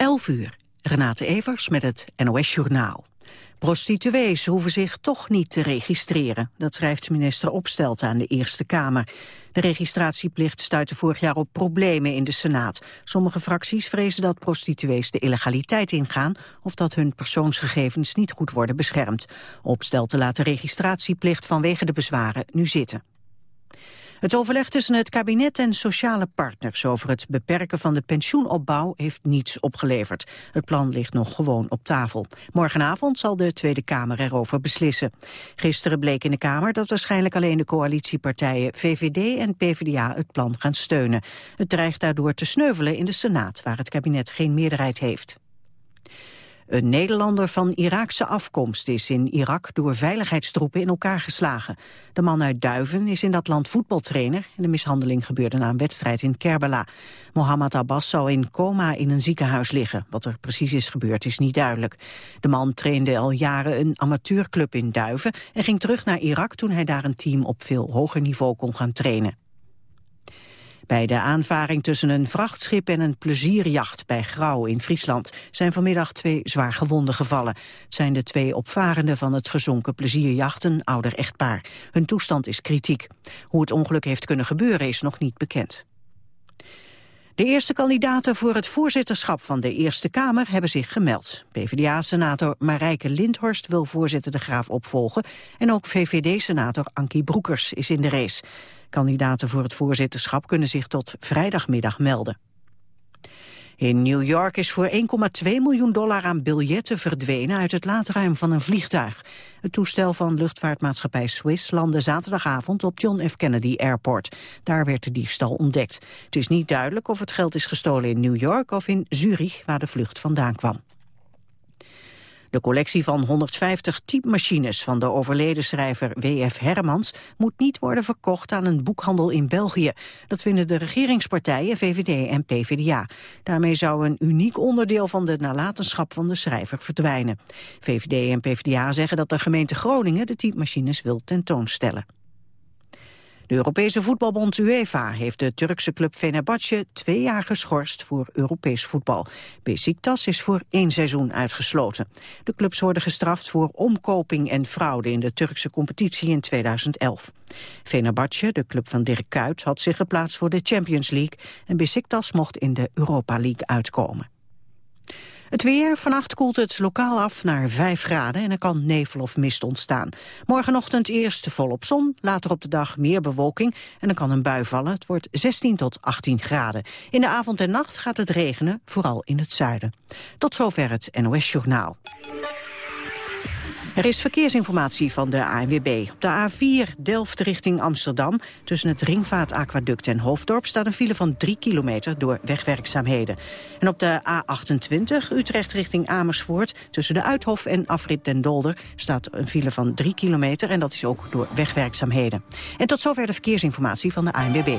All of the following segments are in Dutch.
11 uur. Renate Evers met het NOS Journaal. Prostituees hoeven zich toch niet te registreren. Dat schrijft minister Opstelt aan de Eerste Kamer. De registratieplicht stuitte vorig jaar op problemen in de Senaat. Sommige fracties vrezen dat prostituees de illegaliteit ingaan... of dat hun persoonsgegevens niet goed worden beschermd. Opstelten laat de registratieplicht vanwege de bezwaren nu zitten. Het overleg tussen het kabinet en sociale partners over het beperken van de pensioenopbouw heeft niets opgeleverd. Het plan ligt nog gewoon op tafel. Morgenavond zal de Tweede Kamer erover beslissen. Gisteren bleek in de Kamer dat waarschijnlijk alleen de coalitiepartijen VVD en PvdA het plan gaan steunen. Het dreigt daardoor te sneuvelen in de Senaat, waar het kabinet geen meerderheid heeft. Een Nederlander van Iraakse afkomst is in Irak door veiligheidstroepen in elkaar geslagen. De man uit Duiven is in dat land voetbaltrainer en de mishandeling gebeurde na een wedstrijd in Kerbala. Mohammed Abbas zou in coma in een ziekenhuis liggen. Wat er precies is gebeurd is niet duidelijk. De man trainde al jaren een amateurclub in Duiven en ging terug naar Irak toen hij daar een team op veel hoger niveau kon gaan trainen. Bij de aanvaring tussen een vrachtschip en een plezierjacht bij Grauw in Friesland zijn vanmiddag twee zwaar gewonden gevallen. Het zijn de twee opvarenden van het gezonken plezierjacht, een ouder echtpaar. Hun toestand is kritiek. Hoe het ongeluk heeft kunnen gebeuren is nog niet bekend. De eerste kandidaten voor het voorzitterschap van de Eerste Kamer hebben zich gemeld. PvdA-senator Marijke Lindhorst wil voorzitter De Graaf opvolgen... en ook VVD-senator Ankie Broekers is in de race. Kandidaten voor het voorzitterschap kunnen zich tot vrijdagmiddag melden. In New York is voor 1,2 miljoen dollar aan biljetten verdwenen uit het laadruim van een vliegtuig. Het toestel van luchtvaartmaatschappij Swiss landde zaterdagavond op John F. Kennedy Airport. Daar werd de diefstal ontdekt. Het is niet duidelijk of het geld is gestolen in New York of in Zurich, waar de vlucht vandaan kwam. De collectie van 150 typemachines van de overleden schrijver W.F. Hermans moet niet worden verkocht aan een boekhandel in België. Dat vinden de regeringspartijen VVD en PvdA. Daarmee zou een uniek onderdeel van de nalatenschap van de schrijver verdwijnen. VVD en PvdA zeggen dat de gemeente Groningen de typemachines wil tentoonstellen. De Europese voetbalbond UEFA heeft de Turkse club Fenerbahce twee jaar geschorst voor Europees voetbal. Besiktas is voor één seizoen uitgesloten. De clubs worden gestraft voor omkoping en fraude in de Turkse competitie in 2011. Fenerbahce, de club van Dirk Kuyt, had zich geplaatst voor de Champions League en Besiktas mocht in de Europa League uitkomen. Het weer, vannacht koelt het lokaal af naar 5 graden en er kan nevel of mist ontstaan. Morgenochtend eerst volop zon, later op de dag meer bewolking en dan kan een bui vallen. Het wordt 16 tot 18 graden. In de avond en nacht gaat het regenen, vooral in het zuiden. Tot zover het NOS Journaal. Er is verkeersinformatie van de ANWB. Op de A4 Delft richting Amsterdam... tussen het Ringvaartaquaduct en Hoofddorp... staat een file van 3 kilometer door wegwerkzaamheden. En op de A28 Utrecht richting Amersfoort... tussen de Uithof en Afrit den Dolder... staat een file van 3 kilometer en dat is ook door wegwerkzaamheden. En tot zover de verkeersinformatie van de ANWB.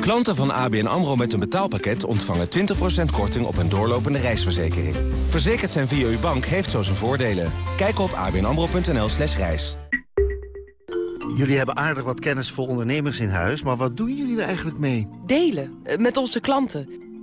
Klanten van ABN AMRO met een betaalpakket ontvangen 20% korting op een doorlopende reisverzekering. Verzekerd zijn via uw bank heeft zo zijn voordelen. Kijk op abnamro.nl slash reis. Jullie hebben aardig wat kennis voor ondernemers in huis, maar wat doen jullie er eigenlijk mee? Delen, eh, met onze klanten.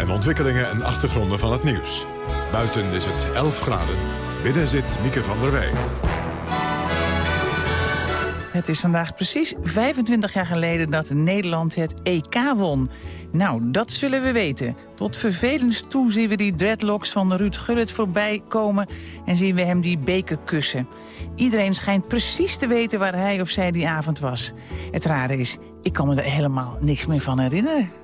En ontwikkelingen en achtergronden van het nieuws. Buiten is het 11 graden. Binnen zit Mieke van der Wij. Het is vandaag precies 25 jaar geleden dat Nederland het EK won. Nou, dat zullen we weten. Tot vervelens toe zien we die dreadlocks van Ruud Gullit voorbij komen... en zien we hem die beker kussen. Iedereen schijnt precies te weten waar hij of zij die avond was. Het rare is, ik kan me er helemaal niks meer van herinneren.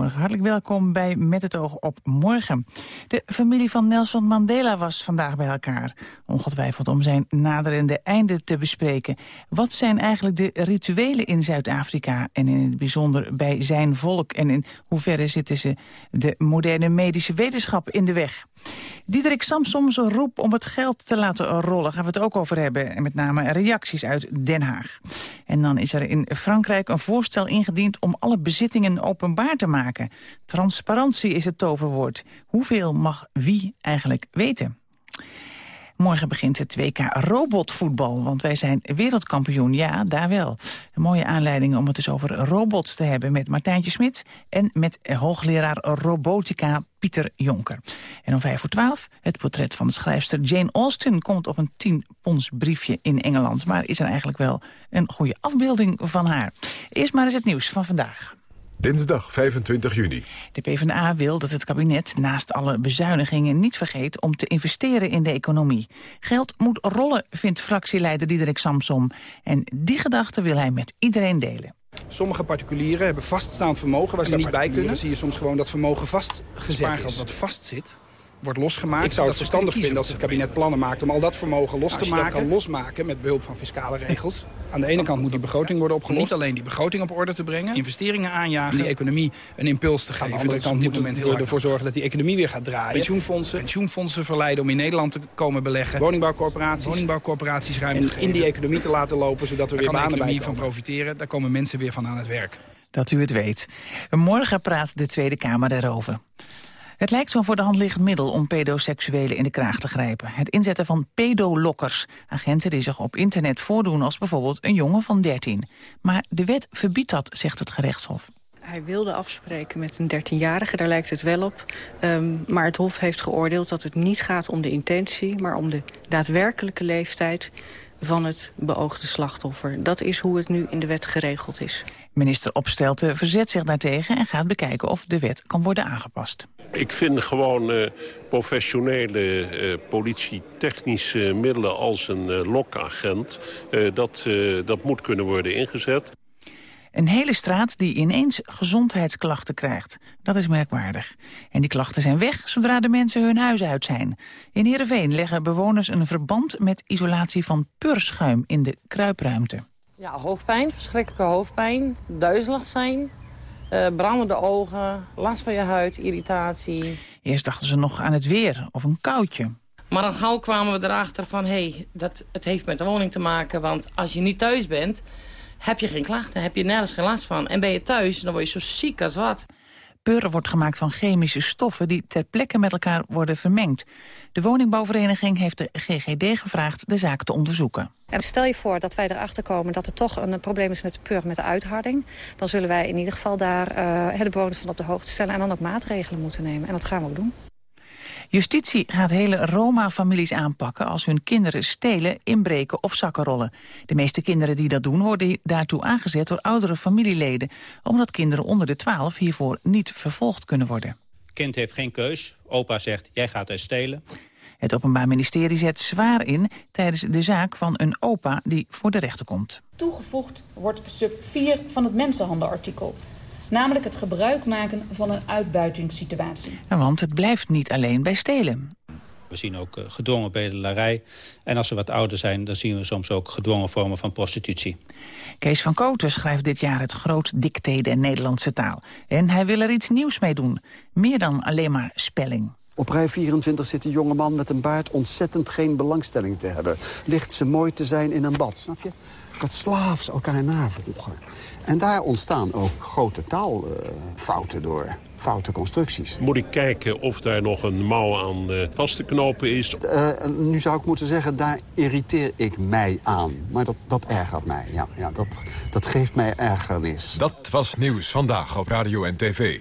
Goedemorgen, hartelijk welkom bij Met het oog op morgen. De familie van Nelson Mandela was vandaag bij elkaar. Ongetwijfeld om zijn naderende einde te bespreken. Wat zijn eigenlijk de rituelen in Zuid-Afrika... en in het bijzonder bij zijn volk... en in hoeverre zitten ze de moderne medische wetenschap in de weg? Diederik Samsons roep om het geld te laten rollen... gaan we het ook over hebben. En met name reacties uit Den Haag. En dan is er in Frankrijk een voorstel ingediend... om alle bezittingen openbaar te maken. Transparantie is het toverwoord. Hoeveel mag wie eigenlijk weten? Morgen begint het WK robotvoetbal, want wij zijn wereldkampioen. Ja, daar wel. Een mooie aanleiding om het eens over robots te hebben... met Martijntje Smit en met hoogleraar robotica Pieter Jonker. En om vijf voor twaalf het portret van de schrijfster Jane Austen... komt op een 10 pons briefje in Engeland. Maar is er eigenlijk wel een goede afbeelding van haar. Eerst maar eens het nieuws van vandaag. Dinsdag 25 juni. De PvdA wil dat het kabinet naast alle bezuinigingen niet vergeet om te investeren in de economie. Geld moet rollen, vindt fractieleider Diederik Samsom. En die gedachte wil hij met iedereen delen. Sommige particulieren hebben vaststaand vermogen waar ze niet bij kunnen. zie je soms gewoon dat vermogen vastgezet is. dat vastzit wordt losgemaakt. Ik zou het verstandig vinden als het kabinet plannen maakt om al dat vermogen los te maken. kan losmaken met behulp van fiscale regels. Aan de ene kant moet die begroting worden opgelost. Niet alleen die begroting op orde te brengen, investeringen aanjagen, die economie een impuls te geven. Aan de andere kant moeten we ervoor zorgen dat die economie weer gaat draaien. Pensioenfondsen, pensioenfondsen verleiden om in Nederland te komen beleggen. Woningbouwcorporaties, woningbouwcorporaties ruimte geven. in die economie te laten lopen, zodat we weer banen bij van profiteren. Daar komen mensen weer van aan het werk. Dat u het weet. Morgen praat de Tweede Kamer daarover. Het lijkt zo'n voor de hand liggend middel om pedoseksuelen in de kraag te grijpen. Het inzetten van pedolokkers, agenten die zich op internet voordoen als bijvoorbeeld een jongen van 13. Maar de wet verbiedt dat, zegt het gerechtshof. Hij wilde afspreken met een 13-jarige, daar lijkt het wel op. Um, maar het Hof heeft geoordeeld dat het niet gaat om de intentie... maar om de daadwerkelijke leeftijd van het beoogde slachtoffer. Dat is hoe het nu in de wet geregeld is. Minister Opstelten verzet zich daartegen en gaat bekijken of de wet kan worden aangepast. Ik vind gewoon uh, professionele uh, politietechnische middelen als een uh, lokagent... dat, dat moet kunnen worden ingezet. Een hele straat die ineens gezondheidsklachten krijgt. Dat is merkwaardig. En die klachten zijn weg zodra de mensen hun huis uit zijn. In Heerenveen leggen bewoners een verband met isolatie van purschuim in de kruipruimte. Ja, hoofdpijn, verschrikkelijke hoofdpijn, duizelig zijn, uh, brandende ogen, last van je huid, irritatie. Eerst dachten ze nog aan het weer of een koudje. Maar dan gauw kwamen we erachter van, hé, hey, dat het heeft met de woning te maken. Want als je niet thuis bent, heb je geen klachten, heb je nergens geen last van. En ben je thuis, dan word je zo ziek als wat. Pur wordt gemaakt van chemische stoffen die ter plekke met elkaar worden vermengd. De woningbouwvereniging heeft de GGD gevraagd de zaak te onderzoeken. En stel je voor dat wij erachter komen dat er toch een probleem is met de pur, met de uitharding. Dan zullen wij in ieder geval daar uh, de bewoners van op de hoogte stellen en dan ook maatregelen moeten nemen. En dat gaan we ook doen. Justitie gaat hele Roma-families aanpakken als hun kinderen stelen, inbreken of zakkenrollen. De meeste kinderen die dat doen worden daartoe aangezet door oudere familieleden, omdat kinderen onder de 12 hiervoor niet vervolgd kunnen worden. Kind heeft geen keus. Opa zegt, jij gaat uit stelen. Het Openbaar Ministerie zet zwaar in tijdens de zaak van een opa die voor de rechter komt. Toegevoegd wordt sub 4 van het mensenhandelartikel. Namelijk het gebruik maken van een uitbuitingssituatie. Want het blijft niet alleen bij stelen. We zien ook eh, gedwongen bedelarij. En als ze wat ouder zijn, dan zien we soms ook gedwongen vormen van prostitutie. Kees van Koten schrijft dit jaar het groot dicté de Nederlandse taal. En hij wil er iets nieuws mee doen. Meer dan alleen maar spelling. Op rij 24 zit een jonge man met een baard ontzettend geen belangstelling te hebben. Ligt ze mooi te zijn in een bad, snap je? Dat slaafs elkaar navolgen. En daar ontstaan ook grote taalfouten door foute constructies. Moet ik kijken of daar nog een mouw aan uh, vast te knopen is? Uh, nu zou ik moeten zeggen, daar irriteer ik mij aan. Maar dat, dat ergert mij, ja. ja dat, dat geeft mij ergernis. Dat was Nieuws Vandaag op Radio en TV.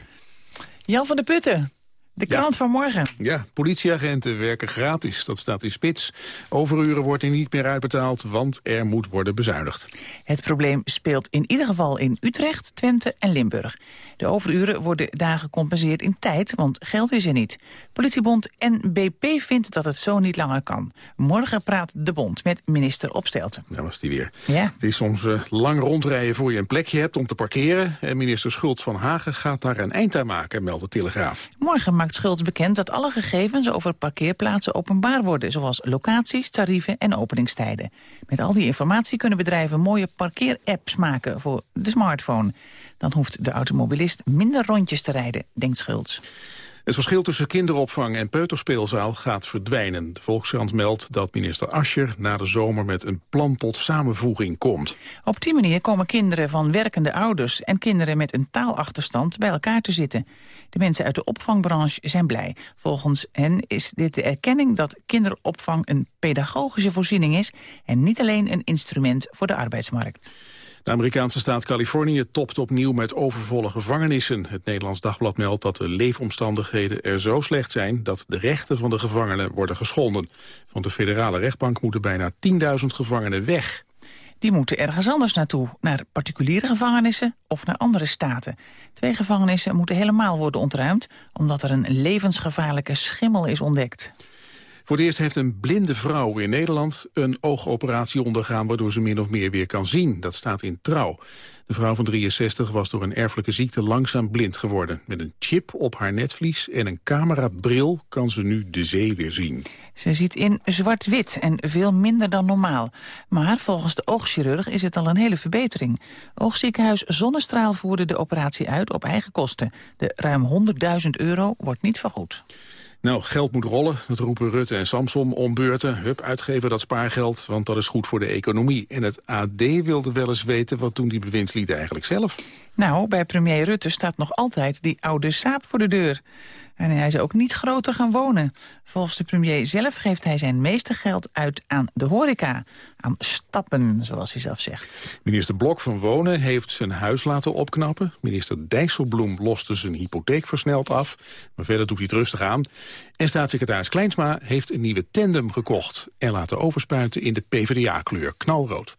Jan van der Putten, de krant van morgen. Ja, politieagenten werken gratis. Dat staat in spits. Overuren wordt er niet meer uitbetaald, want er moet worden bezuinigd. Het probleem speelt in ieder geval in Utrecht, Twente en Limburg. De overuren worden daar gecompenseerd in tijd, want geld is er niet. Politiebond NBP vindt dat het zo niet langer kan. Morgen praat de bond met minister Opstelten. Daar was die weer. Ja. Het is soms uh, lang rondrijden voor je een plekje hebt om te parkeren. En minister Schultz van Hagen gaat daar een eind aan maken, meldt de Telegraaf. Morgen maakt Schultz bekend dat alle gegevens over parkeerplaatsen openbaar worden... zoals locaties, tarieven en openingstijden. Met al die informatie kunnen bedrijven mooie parkeerapps maken voor de smartphone. Dan hoeft de automobilist minder rondjes te rijden, denkt Schultz. Het verschil tussen kinderopvang en peuterspeelzaal gaat verdwijnen. De Volkskrant meldt dat minister Ascher na de zomer met een plan tot samenvoeging komt. Op die manier komen kinderen van werkende ouders en kinderen met een taalachterstand bij elkaar te zitten. De mensen uit de opvangbranche zijn blij. Volgens hen is dit de erkenning dat kinderopvang een pedagogische voorziening is en niet alleen een instrument voor de arbeidsmarkt. De Amerikaanse staat Californië topt opnieuw met overvolle gevangenissen. Het Nederlands Dagblad meldt dat de leefomstandigheden er zo slecht zijn... dat de rechten van de gevangenen worden geschonden. Van de federale rechtbank moeten bijna 10.000 gevangenen weg. Die moeten ergens anders naartoe, naar particuliere gevangenissen of naar andere staten. Twee gevangenissen moeten helemaal worden ontruimd... omdat er een levensgevaarlijke schimmel is ontdekt. Voor het eerst heeft een blinde vrouw in Nederland een oogoperatie ondergaan... waardoor ze min of meer weer kan zien. Dat staat in Trouw. De vrouw van 63 was door een erfelijke ziekte langzaam blind geworden. Met een chip op haar netvlies en een camerabril kan ze nu de zee weer zien. Ze ziet in zwart-wit en veel minder dan normaal. Maar volgens de oogchirurg is het al een hele verbetering. Oogziekenhuis Zonnestraal voerde de operatie uit op eigen kosten. De ruim 100.000 euro wordt niet vergoed. Nou, geld moet rollen, dat roepen Rutte en Samsom om beurten. Hup, uitgeven dat spaargeld, want dat is goed voor de economie. En het AD wilde wel eens weten, wat doen die bewindslieden eigenlijk zelf? Nou, bij premier Rutte staat nog altijd die oude saap voor de deur. En hij is ook niet groter gaan wonen. Volgens de premier zelf geeft hij zijn meeste geld uit aan de horeca. Aan stappen, zoals hij zelf zegt. Minister Blok van Wonen heeft zijn huis laten opknappen. Minister Dijsselbloem loste zijn hypotheek versneld af. Maar verder doet hij het rustig aan. En staatssecretaris Kleinsma heeft een nieuwe tandem gekocht... en laten overspuiten in de PvdA-kleur knalrood.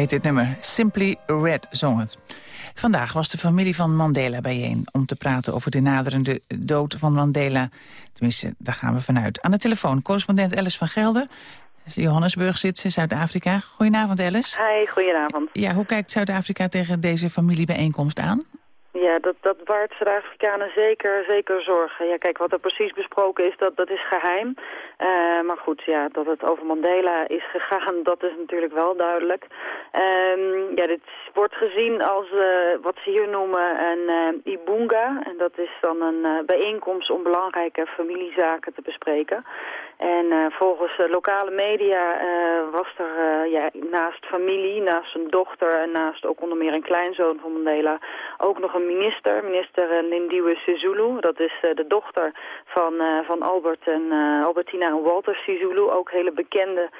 heet dit nummer. Simply Red zong het. Vandaag was de familie van Mandela bijeen... om te praten over de naderende dood van Mandela. Tenminste, daar gaan we vanuit. Aan de telefoon correspondent Alice van Gelder. Johannesburg zit ze, Zuid-Afrika. Goedenavond, Alice. Hi, goedenavond. Ja, hoe kijkt Zuid-Afrika tegen deze familiebijeenkomst aan? Ja, dat, dat baart Zuid-Afrikanen zeker, zeker zorgen. Ja, kijk, wat er precies besproken is, dat, dat is geheim. Eh, maar goed, ja, dat het over Mandela is gegaan, dat is natuurlijk wel duidelijk. Ehm, ja, dit wordt gezien als eh, wat ze hier noemen een eh, ibunga. En dat is dan een bijeenkomst om belangrijke familiezaken te bespreken. En eh, volgens lokale media eh, was er eh, ja, naast familie, naast een dochter en naast ook onder meer een kleinzoon van Mandela ook nog een minister, minister Lindiwe Sisulu. Dat is de dochter van, van Albert en, Albertina en Walter Sisulu, ook hele bekende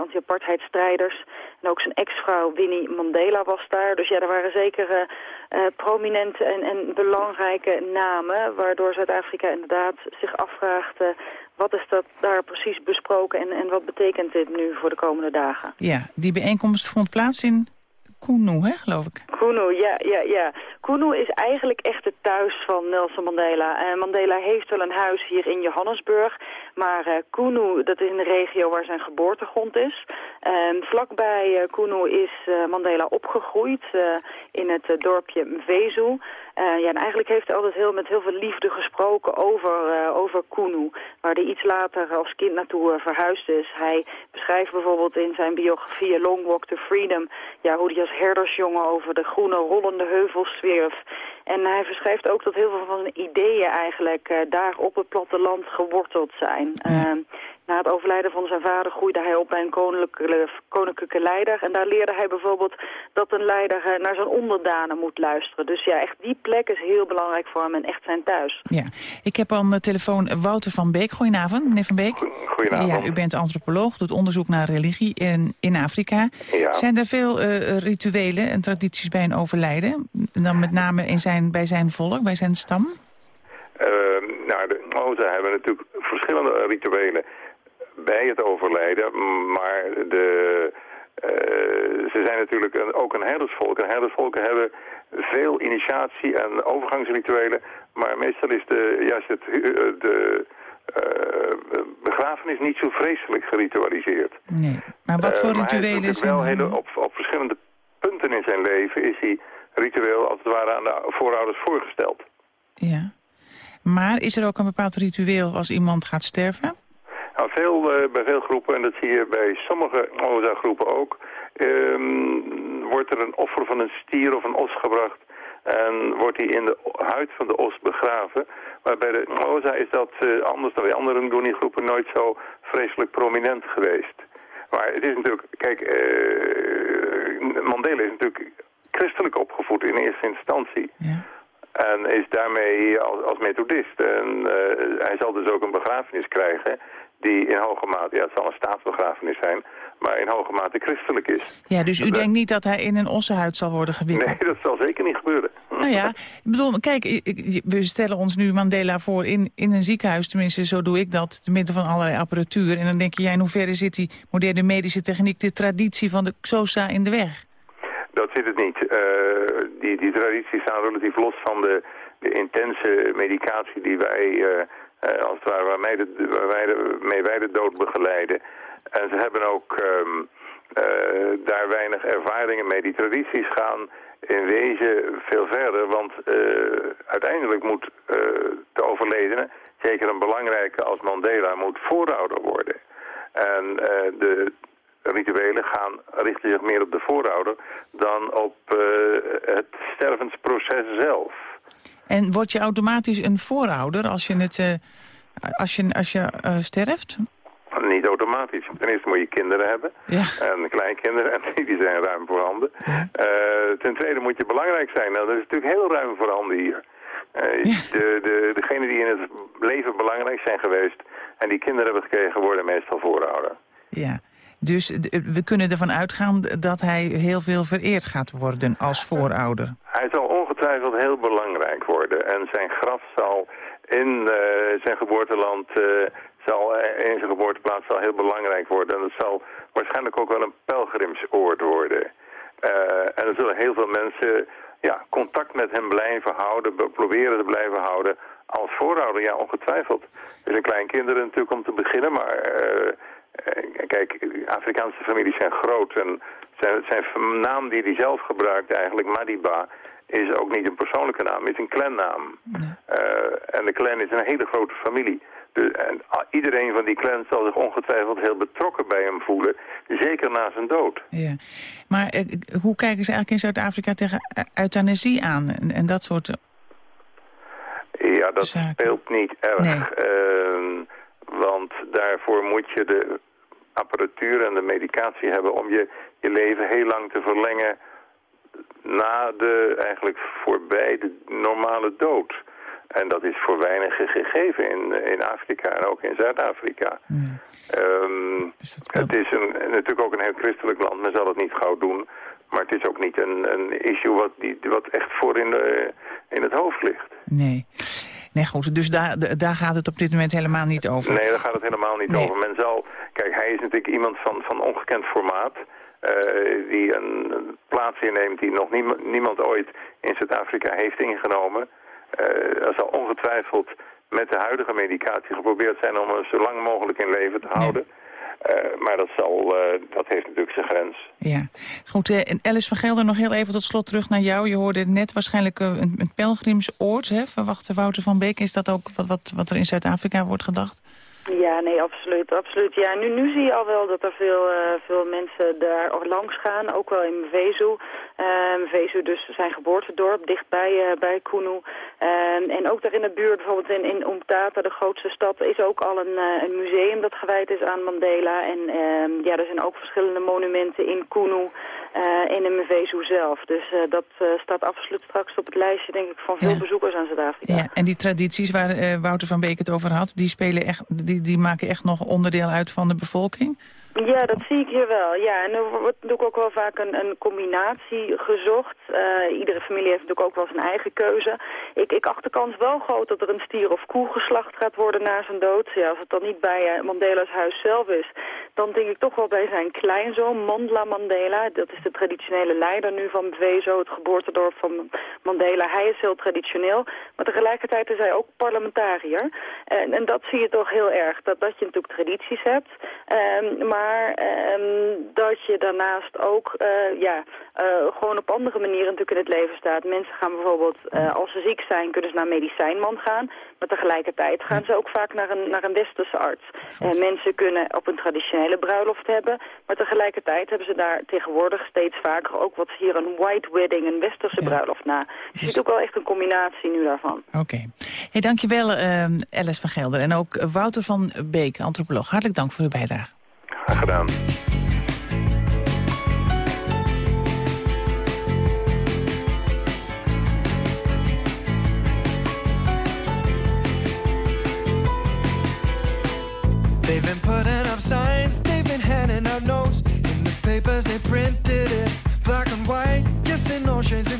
anti-apartheidstrijders. En ook zijn ex-vrouw Winnie Mandela was daar. Dus ja, er waren zeker prominente en, en belangrijke namen, waardoor Zuid-Afrika inderdaad zich afvraagt... wat is dat daar precies besproken en, en wat betekent dit nu voor de komende dagen? Ja, die bijeenkomst vond plaats in Kunu, hè, geloof ik. Kunu, ja, ja, ja. Kunu is eigenlijk echt het thuis van Nelson Mandela. En Mandela heeft wel een huis hier in Johannesburg. Maar eh Kunu, dat is een regio waar zijn geboortegrond is. En vlakbij eh, Kunu is eh, Mandela opgegroeid eh, in het eh, dorpje Mvezu. Eh, ja, en eigenlijk heeft hij altijd heel, met heel veel liefde gesproken over, eh, over Kunu. Waar hij iets later als kind naartoe eh, verhuisd is. Hij beschrijft bijvoorbeeld in zijn biografie Long Walk to Freedom... Ja, hoe hij als herdersjongen over de groene rollende heuvels of En hij beschrijft ook dat heel veel van zijn ideeën eigenlijk eh, daar op het platteland geworteld zijn. Eh, na het overlijden van zijn vader groeide hij op bij een koninklijke, koninklijke leider. En daar leerde hij bijvoorbeeld dat een leider eh, naar zijn onderdanen moet luisteren. Dus ja, echt die plek is heel belangrijk voor hem en echt zijn thuis. Ja, ik heb aan de telefoon Wouter van Beek. Goedenavond, meneer van Beek. Goedenavond. Ja, u bent antropoloog, doet onderzoek naar religie in, in Afrika. Ja. Zijn er veel eh, rituelen en tradities bij een overlijden? Dan met name in zijn, bij zijn volk, bij zijn stam? Ehm, nou, de Oza hebben natuurlijk verschillende rituelen bij het overlijden, maar de, eh, ze zijn natuurlijk een, ook een herdersvolk. En herdersvolken hebben veel initiatie- en overgangsrituelen, maar meestal is de, juist het, eh, de eh, begrafenis niet zo vreselijk geritualiseerd. Nee. Maar wat voor rituelen zijn wel er? hele, op, op verschillende punten in zijn leven is hij ritueel als het ware aan de voorouders voorgesteld. Ja. Maar is er ook een bepaald ritueel als iemand gaat sterven? Nou, veel, eh, bij veel groepen, en dat zie je bij sommige OZA-groepen ook, ehm, wordt er een offer van een stier of een os gebracht. En wordt hij in de huid van de os begraven. Maar bij de OZA is dat eh, anders dan bij andere Nguni-groepen nooit zo vreselijk prominent geweest. Maar het is natuurlijk, kijk, eh, Mandela is natuurlijk christelijk opgevoed in eerste instantie. En is daarmee als, als methodist. En eh, hij zal dus ook een begrafenis krijgen die in hoge mate, ja het zal een staatsbegrafenis zijn, maar in hoge mate christelijk is. Ja, dus u denkt niet dat hij in een ossenhuid zal worden gewikkeld? Nee, dat zal zeker niet gebeuren. Nou ja, ik bedoel, kijk, we stellen ons nu Mandela voor in, in een ziekenhuis. Tenminste, zo doe ik dat, te midden van allerlei apparatuur. En dan denk je, ja, in hoeverre zit die moderne medische techniek... de traditie van de XOSA in de weg? Dat zit het niet. Eh, die, die tradities staan relatief los van de, de intense medicatie die wij, eh, als het ware, waarmee, de, waar wij de, mee wij de dood begeleiden. En ze hebben ook ehm, eh, daar weinig ervaringen mee. Die tradities gaan in wezen veel verder, want eh, uiteindelijk moet de overledene, zeker een belangrijke als Mandela, moet voorouder worden. En de, rituelen gaan, richten zich meer op de voorouder dan op eh, het stervensproces zelf. En word je automatisch een voorouder als je, het, eh, als je, als je eh, sterft? Niet automatisch. Ten eerste moet je kinderen hebben. En kleinkinderen, en die zijn ruim voorhanden. Eh, ten tweede moet je belangrijk zijn. Nou, dat is natuurlijk heel ruim voorhanden hier. De, de, degenen die in het leven belangrijk zijn geweest en die kinderen hebben gekregen, worden meestal voorouder. Ja. Dus d- we kunnen ervan uitgaan dat hij heel veel vereerd gaat worden als voorouder. Hij zal ongetwijfeld heel belangrijk worden. En zijn graf zal in eh, zijn geboorteland, eh, zal, eh, in zijn geboorteplaats zal heel belangrijk worden. En het zal waarschijnlijk ook wel een pelgrimsoord worden. Eh, en er zullen heel veel mensen ja, contact met hem blijven houden, be- proberen te blijven houden als voorouder. Ja, ongetwijfeld. Er zijn kleinkinderen natuurlijk om te beginnen, maar eh, eh, kijk, Afrikaanse families zijn groot en zijn, zijn naam die hij zelf gebruikt eigenlijk, Madiba, is ook niet een persoonlijke naam, is een clannaam. Eh, en de clan is een hele grote familie. Dus, en a- iedereen van die clan zal zich ongetwijfeld heel betrokken bij hem voelen, zeker na zijn dood. Ja. Maar eh, hoe kijken ze eigenlijk in Zuid-Afrika tegen eh, euthanasie aan en, en dat soort... Ja, dat speelt niet erg. Ehm, want daarvoor moet je de apparatuur en de medicatie hebben om je, je leven heel lang te verlengen na de, eigenlijk voorbij de normale dood. En dat is voor weinigen gegeven in, in Afrika en ook in Zuid-Afrika. Ehm, het is een, natuurlijk ook een heel christelijk land, men zal het niet gauw doen. Maar het is ook niet een, een issue wat, die, wat echt voor in, de, in het hoofd ligt. Nee. Nee, goed. Dus daar, daar gaat het op dit moment helemaal niet over. Nee, daar gaat het helemaal niet over. Men zal, kijk, hij is natuurlijk iemand van, van ongekend formaat. eh, die een, plaats inneemt die nog niema- niemand ooit in Zuid-Afrika heeft ingenomen. Er zal ongetwijfeld met de huidige medicatie geprobeerd zijn om hem zo lang mogelijk in leven te houden. Eh, maar dat, zal, eh, dat heeft natuurlijk zijn grens. Ja. Goed, eh, en Alice van Gelder, nog heel even tot slot terug naar jou. Je hoorde net waarschijnlijk een, een pelgrimsoord, hè? Verwachte Wouter van Beek. Is dat ook wat, wat, wat er in Zuid-Afrika wordt gedacht? Ja, nee, absoluut. absoluut. Ja, nu, nu zie je al wel dat er veel, eh, veel mensen daar langs gaan, ook wel in Mvezu. Uh, Mvezu dus zijn geboortedorp, dichtbij uh, bij Kunu. Um, en ook daar in de buurt, bijvoorbeeld in, in Umtata, de grootste stad, is ook al een, uh, een museum dat gewijd is aan Mandela. En um, ja, er zijn ook verschillende monumenten in Kunu uh, en in Mvezu zelf. Dus dat staat absoluut straks op het lijstje, denk ik, van veel Ja. bezoekers aan Zuid-Afrika. Ja, en die tradities waar eh, Wouter van Beek het over had... die, spelen echt, die, die maken echt nog onderdeel uit van de bevolking? Ja, dat zie ik hier wel. Ja, en er wordt natuurlijk ook wel vaak een, een combinatie gezocht. Uh, iedere familie heeft natuurlijk ook wel zijn eigen keuze. Ik, ik acht de kans wel groot dat er een stier of koe geslacht gaat worden na zijn dood. Ja, als het dan niet bij uh, Mandela's huis zelf is, dan denk ik toch wel bij zijn kleinzoon, Mandla Mandela. Dat is de traditionele leider nu van Mvezo, het geboortedorp van Mandela. Hij is heel traditioneel, maar tegelijkertijd is hij ook parlementariër. En, en dat zie je toch heel erg, dat, dat je natuurlijk tradities hebt. Um, maar um, dat je daarnaast ook uh, ja, uh, gewoon op andere manieren natuurlijk in het leven staat. Mensen gaan bijvoorbeeld, uh, als ze ziek zijn, kunnen ze naar een medicijnman gaan. Maar tegelijkertijd gaan ze ook vaak naar een, naar een westerse arts. Mensen kunnen op een traditionele bruiloft hebben. Maar tegelijkertijd hebben ze daar tegenwoordig steeds vaker ook wat hier een white wedding, een westerse ja. bruiloft na. Dus je ziet ook wel echt een combinatie nu daarvan. Oké. Okay. Hey, dankjewel uh, Alice van Gelder. En ook Wouter van Beek, antropoloog. Hartelijk dank voor uw bijdrage. Graag gedaan. They've been putting up signs, they've been handing out notes. In the papers, they printed it black and white. Yes, in no shades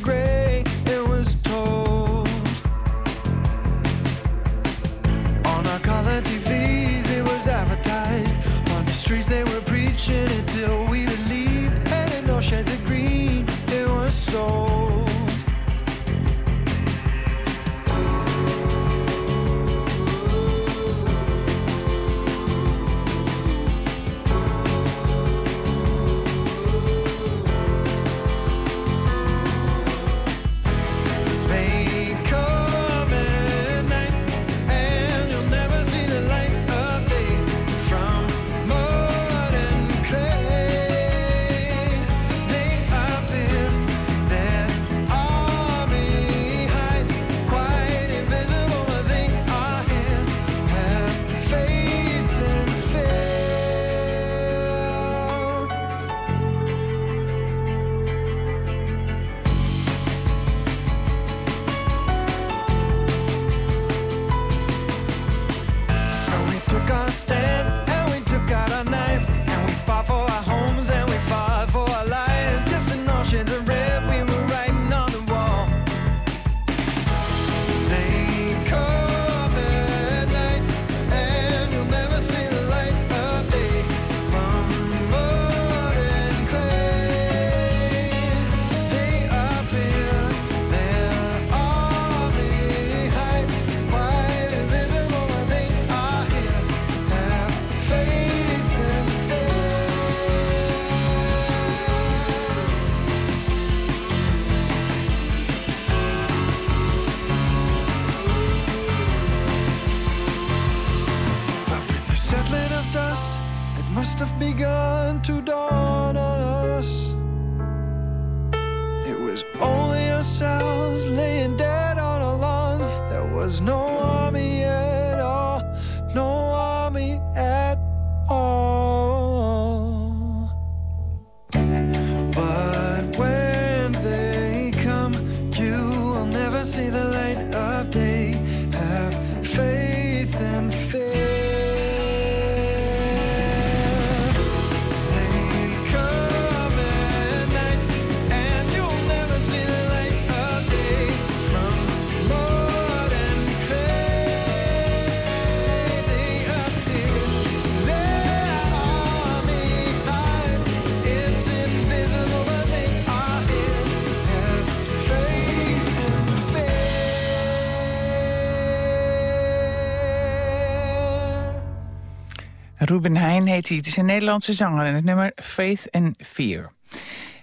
Ruben Heijn heet hij. Het is een Nederlandse zanger en het nummer Faith and Fear.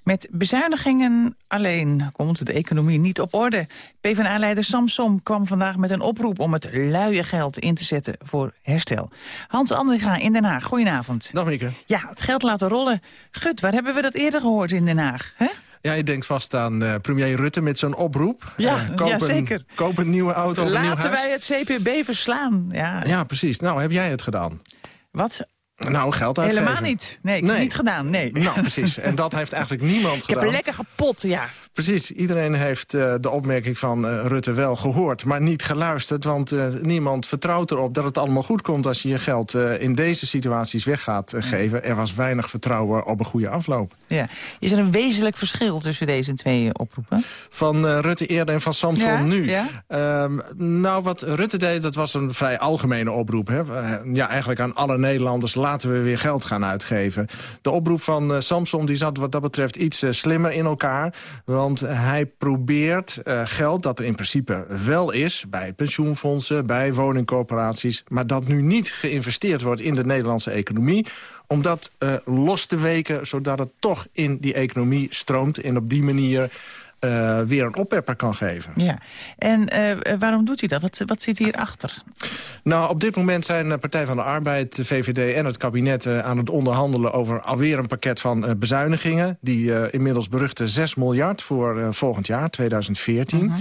Met bezuinigingen alleen komt de economie niet op orde. PvdA-leider Samsom kwam vandaag met een oproep om het luie geld in te zetten voor herstel. Hans Andringa in Den Haag, goedenavond. Dag Mieke. Ja, het geld laten rollen. Gut, waar hebben we dat eerder gehoord in Den Haag? Hè? Ja, je denkt vast aan eh, premier Rutte met zo'n oproep. Ja, Eh, koop ja, zeker. Een, koop een nieuwe auto of een nieuw Laten huis. wij het CPB verslaan. Ja. Ja, precies. Nou, heb jij het gedaan? Wat? Nou, geld uitgeven. Helemaal niet. Nee, ik heb het niet gedaan. Nee. Nou, precies. En dat heeft eigenlijk niemand Ik gedaan. heb er lekker gepot, ja. Precies. Iedereen heeft eh, de opmerking van eh, Rutte wel gehoord, maar niet geluisterd. Want eh, niemand vertrouwt erop dat het allemaal goed komt als je je geld in deze situaties weg gaat geven. Er was weinig vertrouwen op een goede afloop. ja. Is er een wezenlijk verschil tussen deze twee oproepen? Van Rutte eerder en van Samson Ja? nu. Ja? Ehm, nou, wat Rutte deed, dat was een vrij algemene oproep. Hè? Ja, eigenlijk aan alle Nederlanders, laten we weer geld gaan uitgeven. De oproep van eh, Samson die zat wat dat betreft iets eh, slimmer in elkaar. Want hij probeert eh, geld dat er in principe wel is... bij pensioenfondsen, bij woningcorporaties... maar dat nu niet geïnvesteerd wordt in de Nederlandse economie om dat los te weken, zodat het toch in die economie stroomt... en op die manier eh, weer een oppepper kan geven. Ja. En eh, waarom doet hij dat? Wat, wat zit hierachter? Nou, op dit moment zijn de Partij van de Arbeid, de VVD en het kabinet eh, aan het onderhandelen over alweer een pakket van eh, bezuinigingen. Die eh, inmiddels beruchte 6 miljard voor eh, volgend jaar, 2014.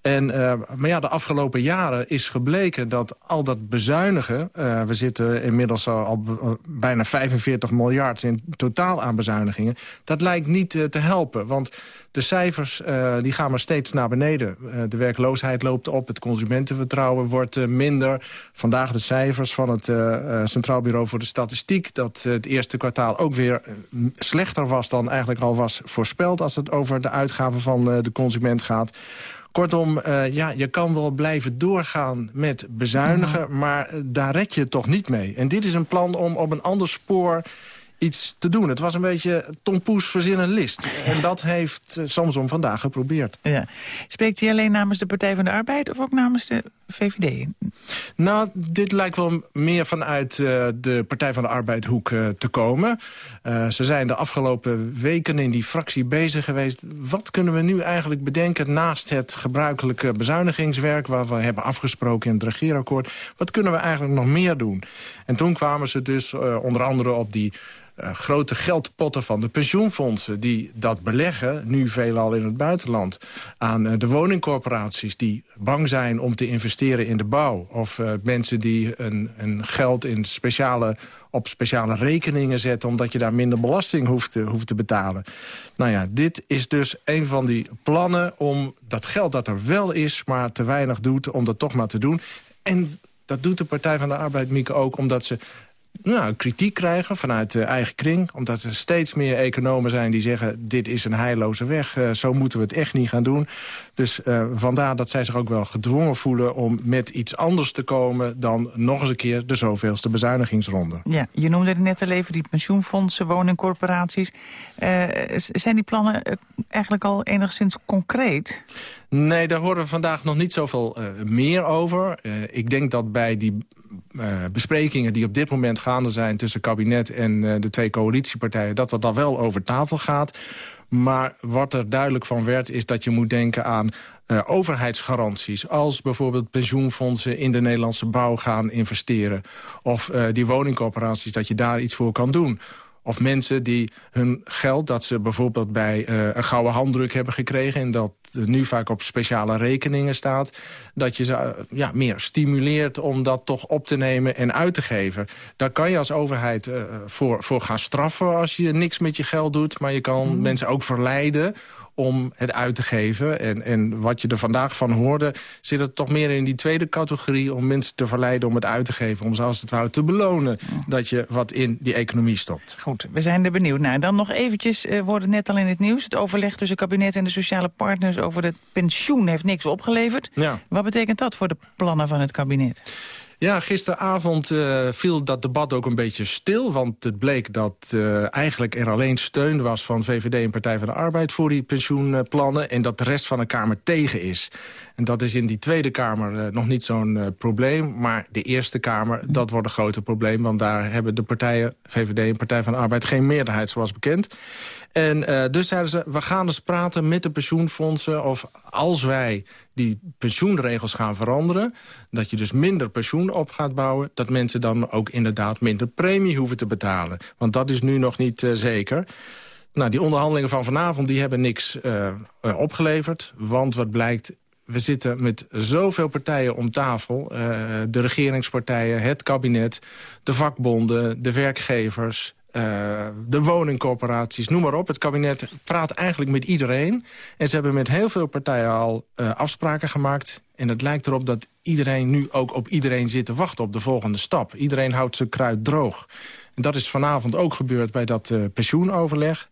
En, eh, maar ja, de afgelopen jaren is gebleken dat al dat bezuinigen... eh, we zitten inmiddels al, al bijna 45 miljard in totaal aan bezuinigingen... dat lijkt niet eh, te helpen, want de cijfers die gaan maar steeds naar beneden. De werkloosheid loopt op, het consumentenvertrouwen wordt minder. Vandaag de cijfers van het Centraal Bureau voor de Statistiek... dat het eerste kwartaal ook weer slechter was dan eigenlijk al was voorspeld... als het over de uitgaven van de consument gaat. Kortom, eh, ja, je kan wel blijven doorgaan met bezuinigen... maar eh, daar red je het toch niet mee. En dit is een plan om op een ander spoor iets te doen. Het was een beetje Tom Poes verzinnen list. En dat heeft eh, Samson vandaag geprobeerd. Ja. Spreekt hij alleen namens de Partij van de Arbeid of ook namens de VVD? Nou, dit lijkt wel meer vanuit eh, de Partij van de Arbeid hoek eh, te komen. Ze zijn de afgelopen weken in die fractie bezig geweest. Wat kunnen we nu eigenlijk bedenken naast het gebruikelijke bezuinigingswerk... waar we hebben afgesproken in het regeerakkoord? Wat kunnen we eigenlijk nog meer doen? En toen kwamen ze dus onder andere op die... eh, grote geldpotten van de pensioenfondsen die dat beleggen... nu veelal in het buitenland. Aan eh, de woningcorporaties die bang zijn om te investeren in de bouw. Of eh, mensen die een, geld in speciale, op speciale rekeningen zetten... omdat je daar minder belasting hoeft te, hoeft te betalen. Nou ja, dit is dus een van die plannen om dat geld dat er wel is... maar te weinig doet, om dat toch maar te doen. En dat doet de Partij van de Arbeid, Mieke, ook omdat ze nou, kritiek krijgen vanuit de eigen kring. Omdat er steeds meer economen zijn die zeggen... dit is een heilloze weg, eh, zo moeten we het echt niet gaan doen. Dus eh, vandaar dat zij zich ook wel gedwongen voelen... om met iets anders te komen dan nog eens een keer... de zoveelste bezuinigingsronde. Ja, je noemde het net al even, die pensioenfondsen, woningcorporaties. Z- zijn die plannen eigenlijk al enigszins concreet? Nee, daar horen we vandaag nog niet zoveel meer over. Ik denk dat bij die besprekingen die op dit moment gaande zijn... tussen kabinet en de twee coalitiepartijen... dat dat dan wel over tafel gaat. Maar wat er duidelijk van werd, is dat je moet denken aan uh, overheidsgaranties. Als bijvoorbeeld pensioenfondsen in de Nederlandse bouw gaan investeren. Of die woningcorporaties, dat je daar iets voor kan doen. Of mensen die hun geld, dat ze bijvoorbeeld bij uh, een gouden handdruk hebben gekregen... en dat nu vaak op speciale rekeningen staat... dat je ze ja, meer stimuleert om dat toch op te nemen en uit te geven. Daar kan je als overheid uh, voor, voor gaan straffen als je niks met je geld doet... maar je kan mm -hmm. mensen ook verleiden om het uit te geven. En, en wat je er vandaag van hoorde, zit het toch meer in die tweede categorie... om mensen te verleiden om het uit te geven. Om ze als het ware te belonen dat je wat in die economie stopt. Goed, we zijn er benieuwd naar. Dan nog eventjes, uh, wordt net al in het nieuws... het overleg tussen kabinet en de sociale partners over het pensioen heeft niks opgeleverd. Ja. Wat betekent dat voor de plannen van het kabinet? Ja, gisteravond uh, viel dat debat ook een beetje stil. Want het bleek dat uh, eigenlijk er alleen steun was van VVD en Partij van de Arbeid... voor die pensioenplannen en dat de rest van de Kamer tegen is. En dat is in die Tweede Kamer uh, nog niet zo'n probleem. Maar de Eerste Kamer, dat wordt een groter probleem. Want daar hebben de partijen, VVD en Partij van de Arbeid... geen meerderheid, zoals bekend. En uh, dus zeiden ze, we gaan eens praten met de pensioenfondsen... of als wij die pensioenregels gaan veranderen... dat je dus minder pensioen op gaat bouwen... dat mensen dan ook inderdaad minder premie hoeven te betalen. Want dat is nu nog niet zeker. Nou, die onderhandelingen van vanavond die hebben niks opgeleverd. Want wat blijkt, we zitten met zoveel partijen om tafel. Uh, de regeringspartijen, het kabinet, de vakbonden, de werkgevers... Uh, de woningcorporaties, noem maar op. Het kabinet praat eigenlijk met iedereen. En ze hebben met heel veel partijen al uh, afspraken gemaakt. En het lijkt erop dat iedereen nu ook op iedereen zit te wachten op de volgende stap. Iedereen houdt zijn kruid droog. En dat is vanavond ook gebeurd bij dat pensioenoverleg.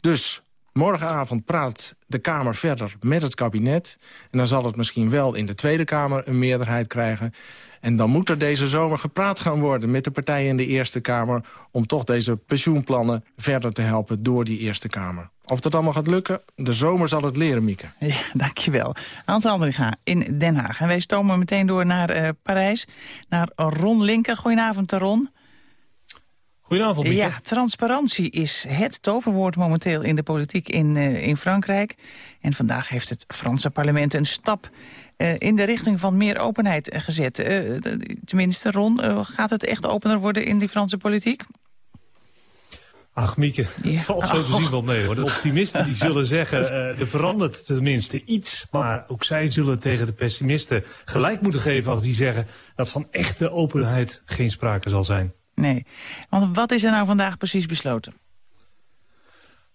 Dus morgenavond praat de Kamer verder met het kabinet. En dan zal het misschien wel in de Tweede Kamer een meerderheid krijgen. En dan moet er deze zomer gepraat gaan worden met de partijen in de Eerste Kamer... om toch deze pensioenplannen verder te helpen door die Eerste Kamer. Of dat allemaal gaat lukken, de zomer zal het leren, Mieke. Ja, dankjewel. Hans Andringa in Den Haag. En wij stomen meteen door naar uh, Parijs, naar Ron Linker. Goedenavond, Ron. Goedenavond, Mieke. Ja, transparantie is het toverwoord momenteel in de politiek in, uh, in Frankrijk. En vandaag heeft het Franse parlement een stap uh, in de richting van meer openheid gezet. Uh, tenminste, Ron, uh, gaat het echt opener worden in die Franse politiek? Ach, Mieke, het ja. valt zo te zien wel mee. Hoor. De optimisten die zullen zeggen, uh, er verandert tenminste iets. Maar ook zij zullen tegen de pessimisten gelijk moeten geven als die zeggen... dat van echte openheid geen sprake zal zijn. Nee, want wat is er nou vandaag precies besloten?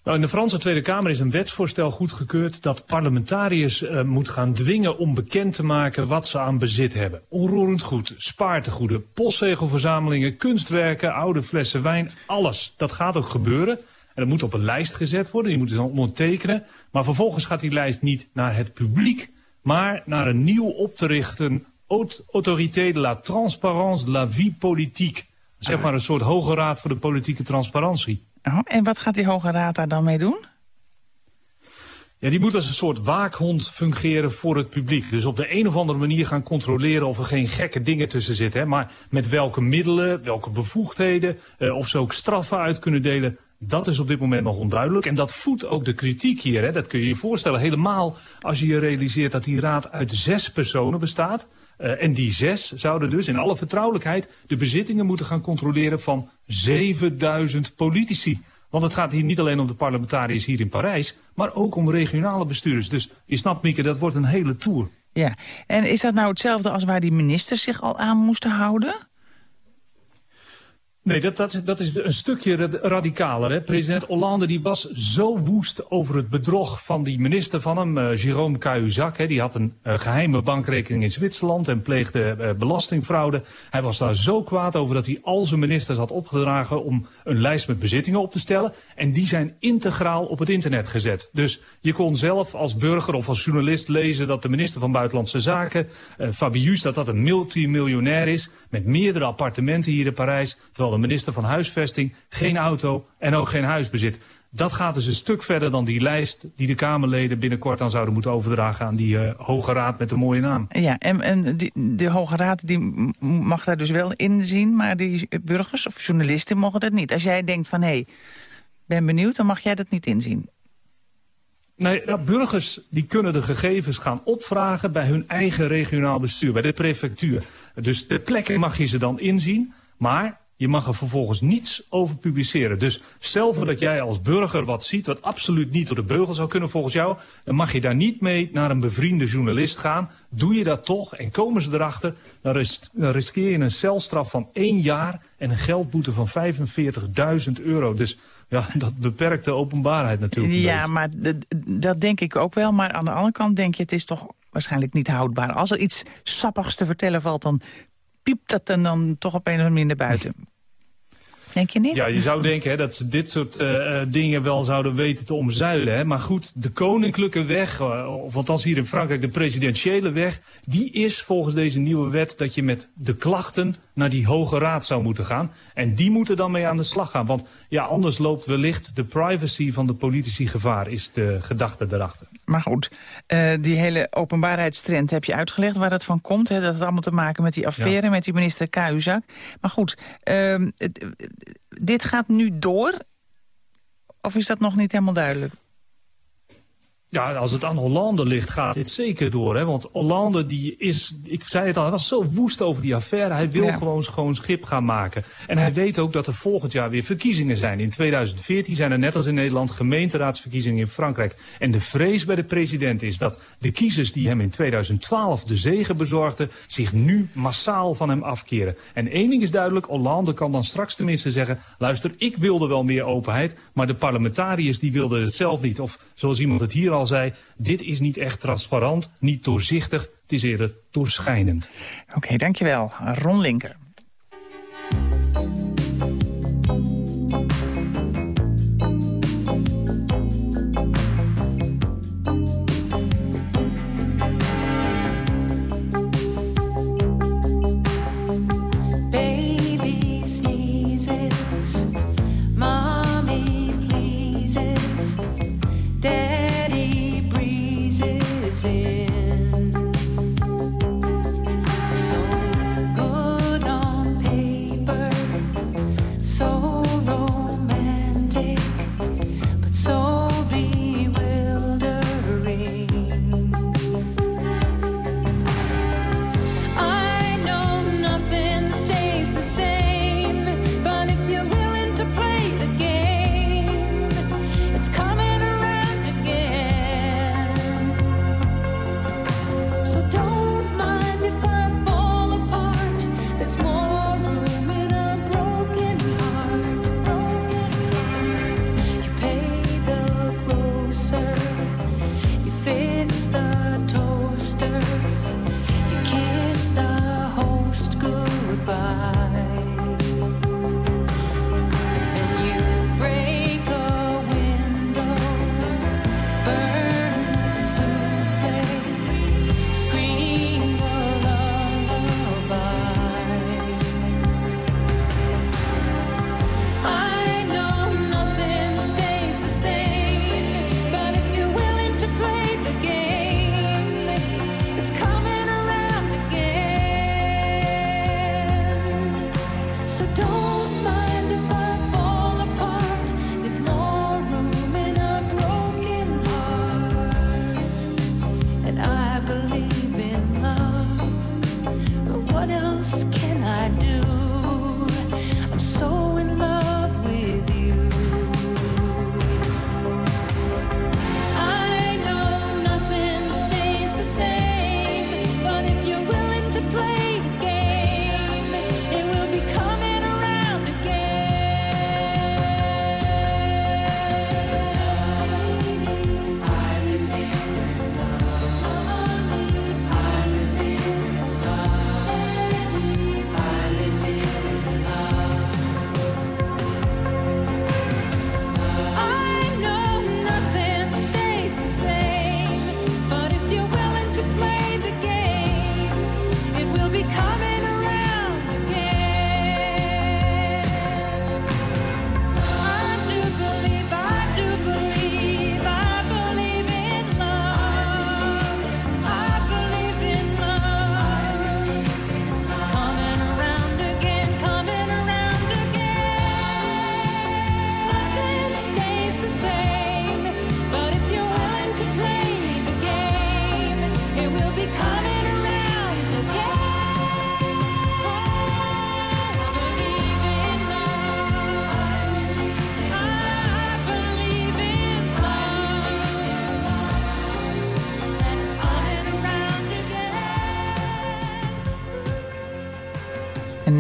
Nou, in de Franse Tweede Kamer is een wetsvoorstel goedgekeurd dat parlementariërs uh, moet gaan dwingen om bekend te maken wat ze aan bezit hebben. Onroerend goed, spaartegoeden, postzegelverzamelingen, kunstwerken, oude flessen wijn, alles. Dat gaat ook gebeuren. En dat moet op een lijst gezet worden, die moet dan ondertekenen. Maar vervolgens gaat die lijst niet naar het publiek, maar naar een nieuw op te richten Autorité de la Transparence de la Vie Politique. Zeg maar een soort hoge raad voor de politieke transparantie. Oh, en wat gaat die Hoge Raad daar dan mee doen? Ja, die moet als een soort waakhond fungeren voor het publiek. Dus op de een of andere manier gaan controleren of er geen gekke dingen tussen zitten. Hè? Maar met welke middelen, welke bevoegdheden, eh, of ze ook straffen uit kunnen delen... Dat is op dit moment nog onduidelijk. En dat voedt ook de kritiek hier. Hè? Dat kun je je voorstellen. Helemaal als je je realiseert dat die raad uit zes personen bestaat. Uh, en die zes zouden dus in alle vertrouwelijkheid de bezittingen moeten gaan controleren van 7000 politici. Want het gaat hier niet alleen om de parlementariërs hier in Parijs, maar ook om regionale bestuurders. Dus je snapt, Mieke, dat wordt een hele tour. Ja, en is dat nou hetzelfde als waar die ministers zich al aan moesten houden? Nee, dat, dat, dat is een stukje radicaler. Hè? President Hollande die was zo woest over het bedrog van die minister van hem, uh, Jérôme Cahuzac. Hè? Die had een uh, geheime bankrekening in Zwitserland en pleegde uh, belastingfraude. Hij was daar zo kwaad over dat hij al zijn ministers had opgedragen om een lijst met bezittingen op te stellen. En die zijn integraal op het internet gezet. Dus je kon zelf als burger of als journalist lezen dat de minister van Buitenlandse Zaken, Fabius, dat dat een multimiljonair is met meerdere appartementen hier in Parijs. Terwijl minister van Huisvesting geen auto en ook geen huis bezit. Dat gaat dus een stuk verder dan die lijst die de Kamerleden binnenkort dan zouden moeten overdragen aan die uh, Hoge Raad met de mooie naam. Ja, en, en die, de Hoge Raad die mag daar dus wel inzien, maar die burgers of journalisten mogen dat niet. Als jij denkt van hé, hey, ben benieuwd, dan mag jij dat niet inzien. Nee, nou, burgers die kunnen de gegevens gaan opvragen bij hun eigen regionaal bestuur, bij de prefectuur. Dus de plekken mag je ze dan inzien, maar je mag er vervolgens niets over publiceren. Dus stel voor dat jij als burger wat ziet wat absoluut niet door de beugel zou kunnen volgens jou. Dan mag je daar niet mee naar een bevriende journalist gaan. Doe je dat toch en komen ze erachter, dan, ris dan riskeer je een celstraf van één jaar en een geldboete van 45.000 euro. Dus ja, dat beperkt de openbaarheid natuurlijk. Ja, maar dat denk ik ook wel. Maar aan de andere kant denk je, het is toch waarschijnlijk niet houdbaar. Als er iets sappigs te vertellen valt, dan piept dat dan, dan toch op een of andere manier naar buiten. Denk je niet? Ja, je zou denken hè, dat ze dit soort uh, dingen wel zouden weten te omzuilen. Hè. Maar goed, de koninklijke weg, uh, of althans hier in Frankrijk de presidentiële weg... die is volgens deze nieuwe wet dat je met de klachten naar die hoge raad zou moeten gaan. En die moeten dan mee aan de slag gaan. Want ja, anders loopt wellicht de privacy van de politici gevaar, is de gedachte erachter. Maar goed, uh, die hele openbaarheidstrend heb je uitgelegd waar dat van komt. Hè? Dat had allemaal te maken met die affaire, ja. met die minister Kuijzak. Maar goed, uh, dit gaat nu door? Of is dat nog niet helemaal duidelijk? Ja, als het aan Hollande ligt, gaat dit zeker door. Hè? Want Hollande, die is, ik zei het al, hij was zo woest over die affaire. Hij wil ja. gewoon schoon schip gaan maken. En hij weet ook dat er volgend jaar weer verkiezingen zijn. In 2014 zijn er net als in Nederland gemeenteraadsverkiezingen in Frankrijk. En de vrees bij de president is dat de kiezers die hem in 2012 de zegen bezorgden... zich nu massaal van hem afkeren. En één ding is duidelijk, Hollande kan dan straks tenminste zeggen... luister, ik wilde wel meer openheid, maar de parlementariërs die wilden het zelf niet. Of zoals iemand het hier al zei, dit is niet echt transparant, niet doorzichtig, het is eerder doorschijnend. Oké, dankjewel. Ron Linker.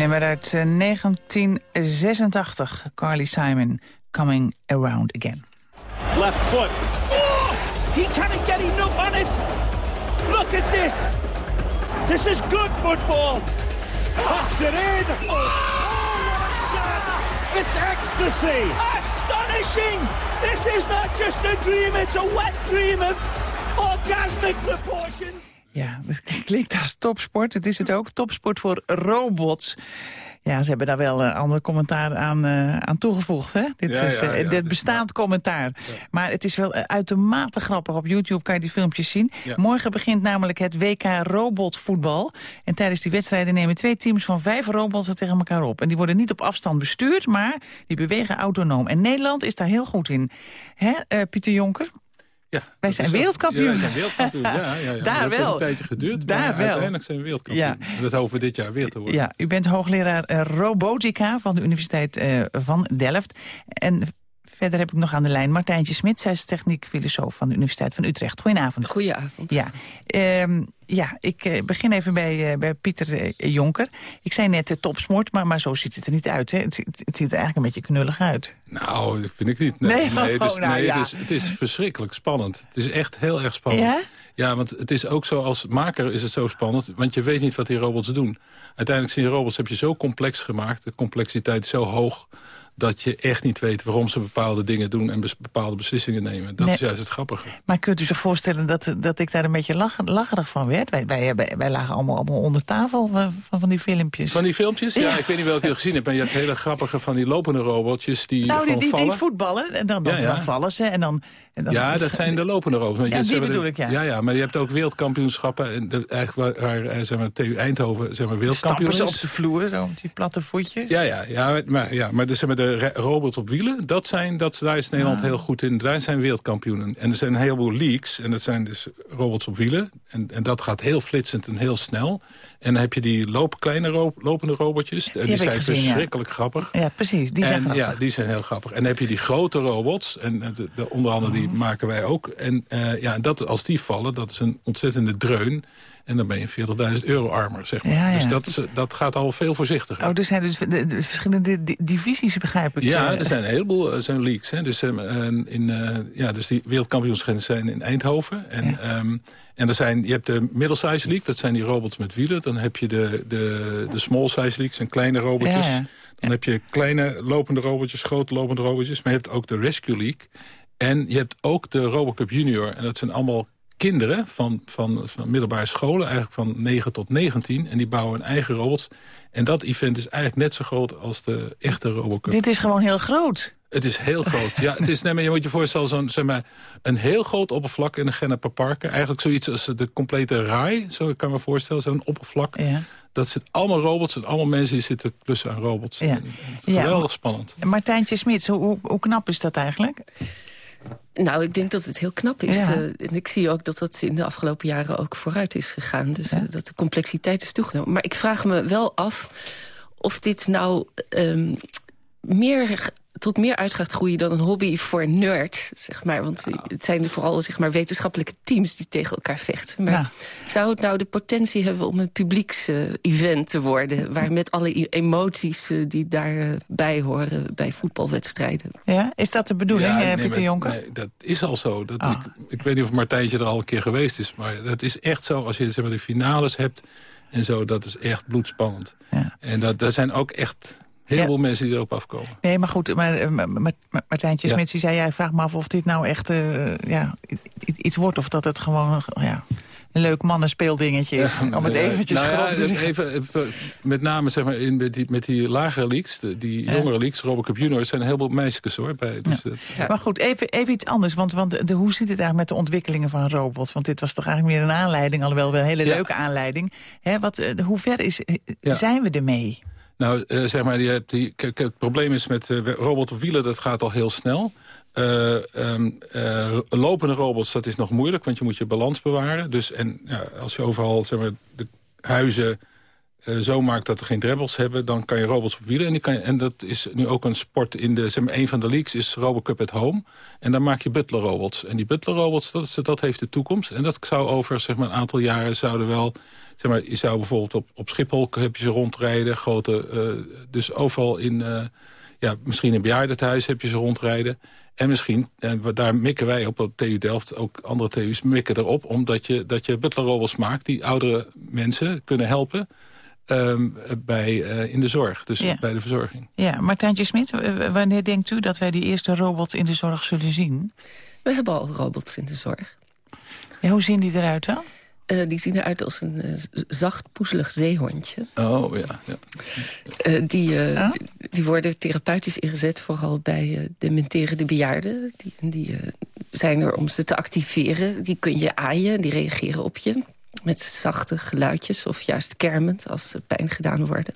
Nummer uit eh, 1986. Carly Simon, Coming Around Again. Left foot. Oh, he can't get enough on it. Look at this. This is good football. Tucks it in. Oh, what a shot. It's ecstasy. Astonishing. This is not just a dream. It's a wet dream of orgasmic proportions. Ja, dat klinkt als topsport. Het is het ook. Topsport voor robots. Ja, ze hebben daar wel een ander commentaar aan, eh, aan toegevoegd. Hè? Dit Ja, is ja, eh, ja, dit bestaand commentaar. Maar het is wel eh, uitermate grappig. Op YouTube kan je die filmpjes zien. Morgen begint namelijk het WK robotvoetbal. En tijdens die wedstrijden nemen twee teams van vijf robots er tegen elkaar op. En die worden niet op afstand bestuurd, maar die bewegen autonoom. En Nederland is daar heel goed in. Hè, eh, Pieter Jonker? Ja, Wij zijn wereldkampioen. Ja, wij zijn wereldkampioen. Ja, ja, ja. Daar dat heeft wel. een tijdje geduurd, Daar wel. uiteindelijk zijn we wereldkampioen. Ja. Dat hopen we dit jaar weer te worden. Ja, u bent hoogleraar eh, robotica van de Universiteit eh, van Delft. En verder heb ik nog aan de lijn Martijntje Smit. Zij is techniek-filosoof van de Universiteit van Utrecht. Goedenavond. Goedenavond. Ja, Ehm, ja ik eh, begin even bij, eh, bij Pieter eh, Jonker. Ik zei net uh, topsport, maar, maar zo ziet het er niet uit. Hè? Het, ziet- het ziet er eigenlijk een beetje knullig uit. Nou, dat vind ik niet. Nee, Nee? het, is, Oh, nou nee ja. het, is, het is verschrikkelijk spannend. Het is echt heel erg spannend. Ja? Ja, want het is ook zo, als maker is het zo spannend... want je weet niet wat die robots doen. Uiteindelijk zijn die robots heb je zo complex gemaakt... de complexiteit is zo hoog dat je echt niet weet waarom ze bepaalde dingen doen... en bes- bepaalde beslissingen nemen. Dat Nee. is juist het grappige. Maar kunt u zich voorstellen dat, dat ik daar een beetje lach, lacherig van werd? Wij, wij, wij, lagen allemaal, allemaal onder tafel eh, van, van die filmpjes. Van die filmpjes? Ja, Ja. ik weet niet welke je gezien hebt... maar je hebt hele grappige van die lopende robotjes die nou, die, die, die voetballen en dan, dan, Ja, ja. dan vallen ze en dan... En dan ja, dat zijn de lopende robots. Want Ja, die bedoel de- ik, ja. Ja, ja, maar je hebt ook wereldkampioenschappen. En de, eigenlijk waar, waar eh, zeg maar, TU Eindhoven zeg maar, wereldkampioen Stappen ze op de vloer, zo met die platte voetjes? Ja, ja, ja, maar, ja, maar de, zeg maar, de re- robots op wielen, dat zijn, dat, daar is Nederland heel goed in. Daar zijn wereldkampioenen. En er zijn een heleboel leaks. En dat zijn dus robots op wielen. En, en dat gaat heel flitsend en heel snel. En dan heb je die loop, kleine ro- lopende robotjes. En die, ik zijn gezien, ja. verschrikkelijk grappig. Ja, precies, die zijn en, grappig. Ja, die zijn heel grappig. En dan heb je die grote robots. En eh, de, de- onder andere Oh. die maken wij ook. En eh, ja, dat, als die vallen, dat is een ontzettende dreun. En dan ben je 40.000 euro armer, zeg maar. Ja, ja. Dus dat, eh, dat gaat al veel voorzichtiger. Oh, er zijn dus de, de verschillende di- divisies, begrijp ik. Ja, eh. er zijn een heleboel eh, zijn leaks. Hè. Dus, eh, in, ja, dus die wereldkampioenschappen zijn in Eindhoven. En, ehm, en er zijn, je hebt de middle-size league, dat zijn die robots met wielen. Dan heb je de, de, de small-size league, zijn kleine robotjes. Dan heb je kleine lopende robotjes, grote lopende robotjes. Maar je hebt ook de Rescue League. En je hebt ook de Robocup Junior. En dat zijn allemaal kinderen van, van, van middelbare scholen, eigenlijk van 9 tot 19. En die bouwen hun eigen robots. En dat event is eigenlijk net zo groot als de echte Robocup. Dit is gewoon heel groot. Het is heel groot. Ja, het is, nee, maar je moet je voorstellen, zo'n, zeg maar, een heel groot oppervlak in de Genneper Parken. Eigenlijk zoiets als de complete raai, zo kan ik me voorstellen, zo'n oppervlak. Ja. Dat zit allemaal robots en allemaal mensen die zitten klussen aan robots. Ja. Ja, geweldig maar- spannend. Martijntje Smits, hoe, hoe knap is dat eigenlijk? Nou, ik denk dat het heel knap is. Ja. Eh, en ik zie ook dat dat in de afgelopen jaren ook vooruit is gegaan. Dus eh, dat de complexiteit is toegenomen. Maar ik vraag me wel af of dit nou ehm, meer tot meer uit gaat groeien dan een hobby voor nerds, zeg maar. Want het zijn vooral zeg maar, wetenschappelijke teams die tegen elkaar vechten. Maar Ja. zou het nou de potentie hebben om een publieks-event te worden... waar met alle e- emoties eh, die daarbij horen bij voetbalwedstrijden? Ja, is dat de bedoeling, Ja, eh, nee, Pieter maar- Jonker? Nee, dat is al zo. Dat Ah. ik, ik weet niet of Martijntje er al een keer geweest is. Maar dat is echt zo. Als je zeg maar, de finales hebt en zo, dat is echt bloedspannend. En dat, daar zijn ook echt heel veel mensen die erop afkomen. Nee, maar goed, maar, eh, maar, maar- Martijntje Ja. Smits die zei... jij vraagt me af of dit nou echt eh, ja, iets wordt... of dat het gewoon ja, een leuk mannenspeeldingetje is. om het eventjes nou ja, te even, even, met name zeg maar, in, met, die, met die lagere leagues, de- die Ja. jongere leagues, Robocup Junior, zijn een heleboel meisjes hoor. Bij, dus dat, Maar goed, even, even iets anders. Want, want de, hoe zit het eigenlijk met de ontwikkelingen van robots? Want dit was toch eigenlijk meer een aanleiding, alhoewel wel een hele Ja. leuke aanleiding. Hè, wat, eh, hoe ver is, Ja. zijn we ermee? Nou, eh, zeg maar, die, kijk, het probleem is met eh, robot op wielen, dat gaat al heel snel. Eh, ehm, eh, lopende robots, dat is nog moeilijk, want je moet je balans bewaren. Dus en als je overal zeg maar, de huizen eh, zo maakt dat er geen drempels hebben... dan kan je robots op wielen. En, kan je, en dat is nu ook een sport in de... Zeg maar, een van de leagues is Robocup at Home. En dan maak je butler robots. En die butler robots, dat, dat heeft de toekomst. En dat zou over zeg maar, een aantal jaren zouden wel... Zeg maar, je zou bijvoorbeeld op, op Schiphol heb je ze rondrijden. Grote, uh, dus overal in... Uh, ja, misschien in bejaardentehuis heb je ze rondrijden. En misschien, en daar mikken wij op op TU Delft, ook andere TU's mikken erop... omdat je, dat je butlerrobots maakt die oudere mensen kunnen helpen... Um, bij, uh, in de zorg, dus ja. bij de verzorging. Ja, Martijntje Smit, wanneer denkt u dat wij die eerste robots in de zorg zullen zien? We hebben al robots in de zorg. Ja, hoe zien die eruit dan? Uh, die zien eruit als een uh, zacht, poezelig zeehondje. Oh, ja. ja. Uh, die, huh? die, die, worden therapeutisch ingezet, vooral bij dementerende bejaarden. Die, die zijn er om ze te activeren. Die kun je aaien, die reageren op je. Met zachte geluidjes of juist kermend als ze pijn gedaan worden.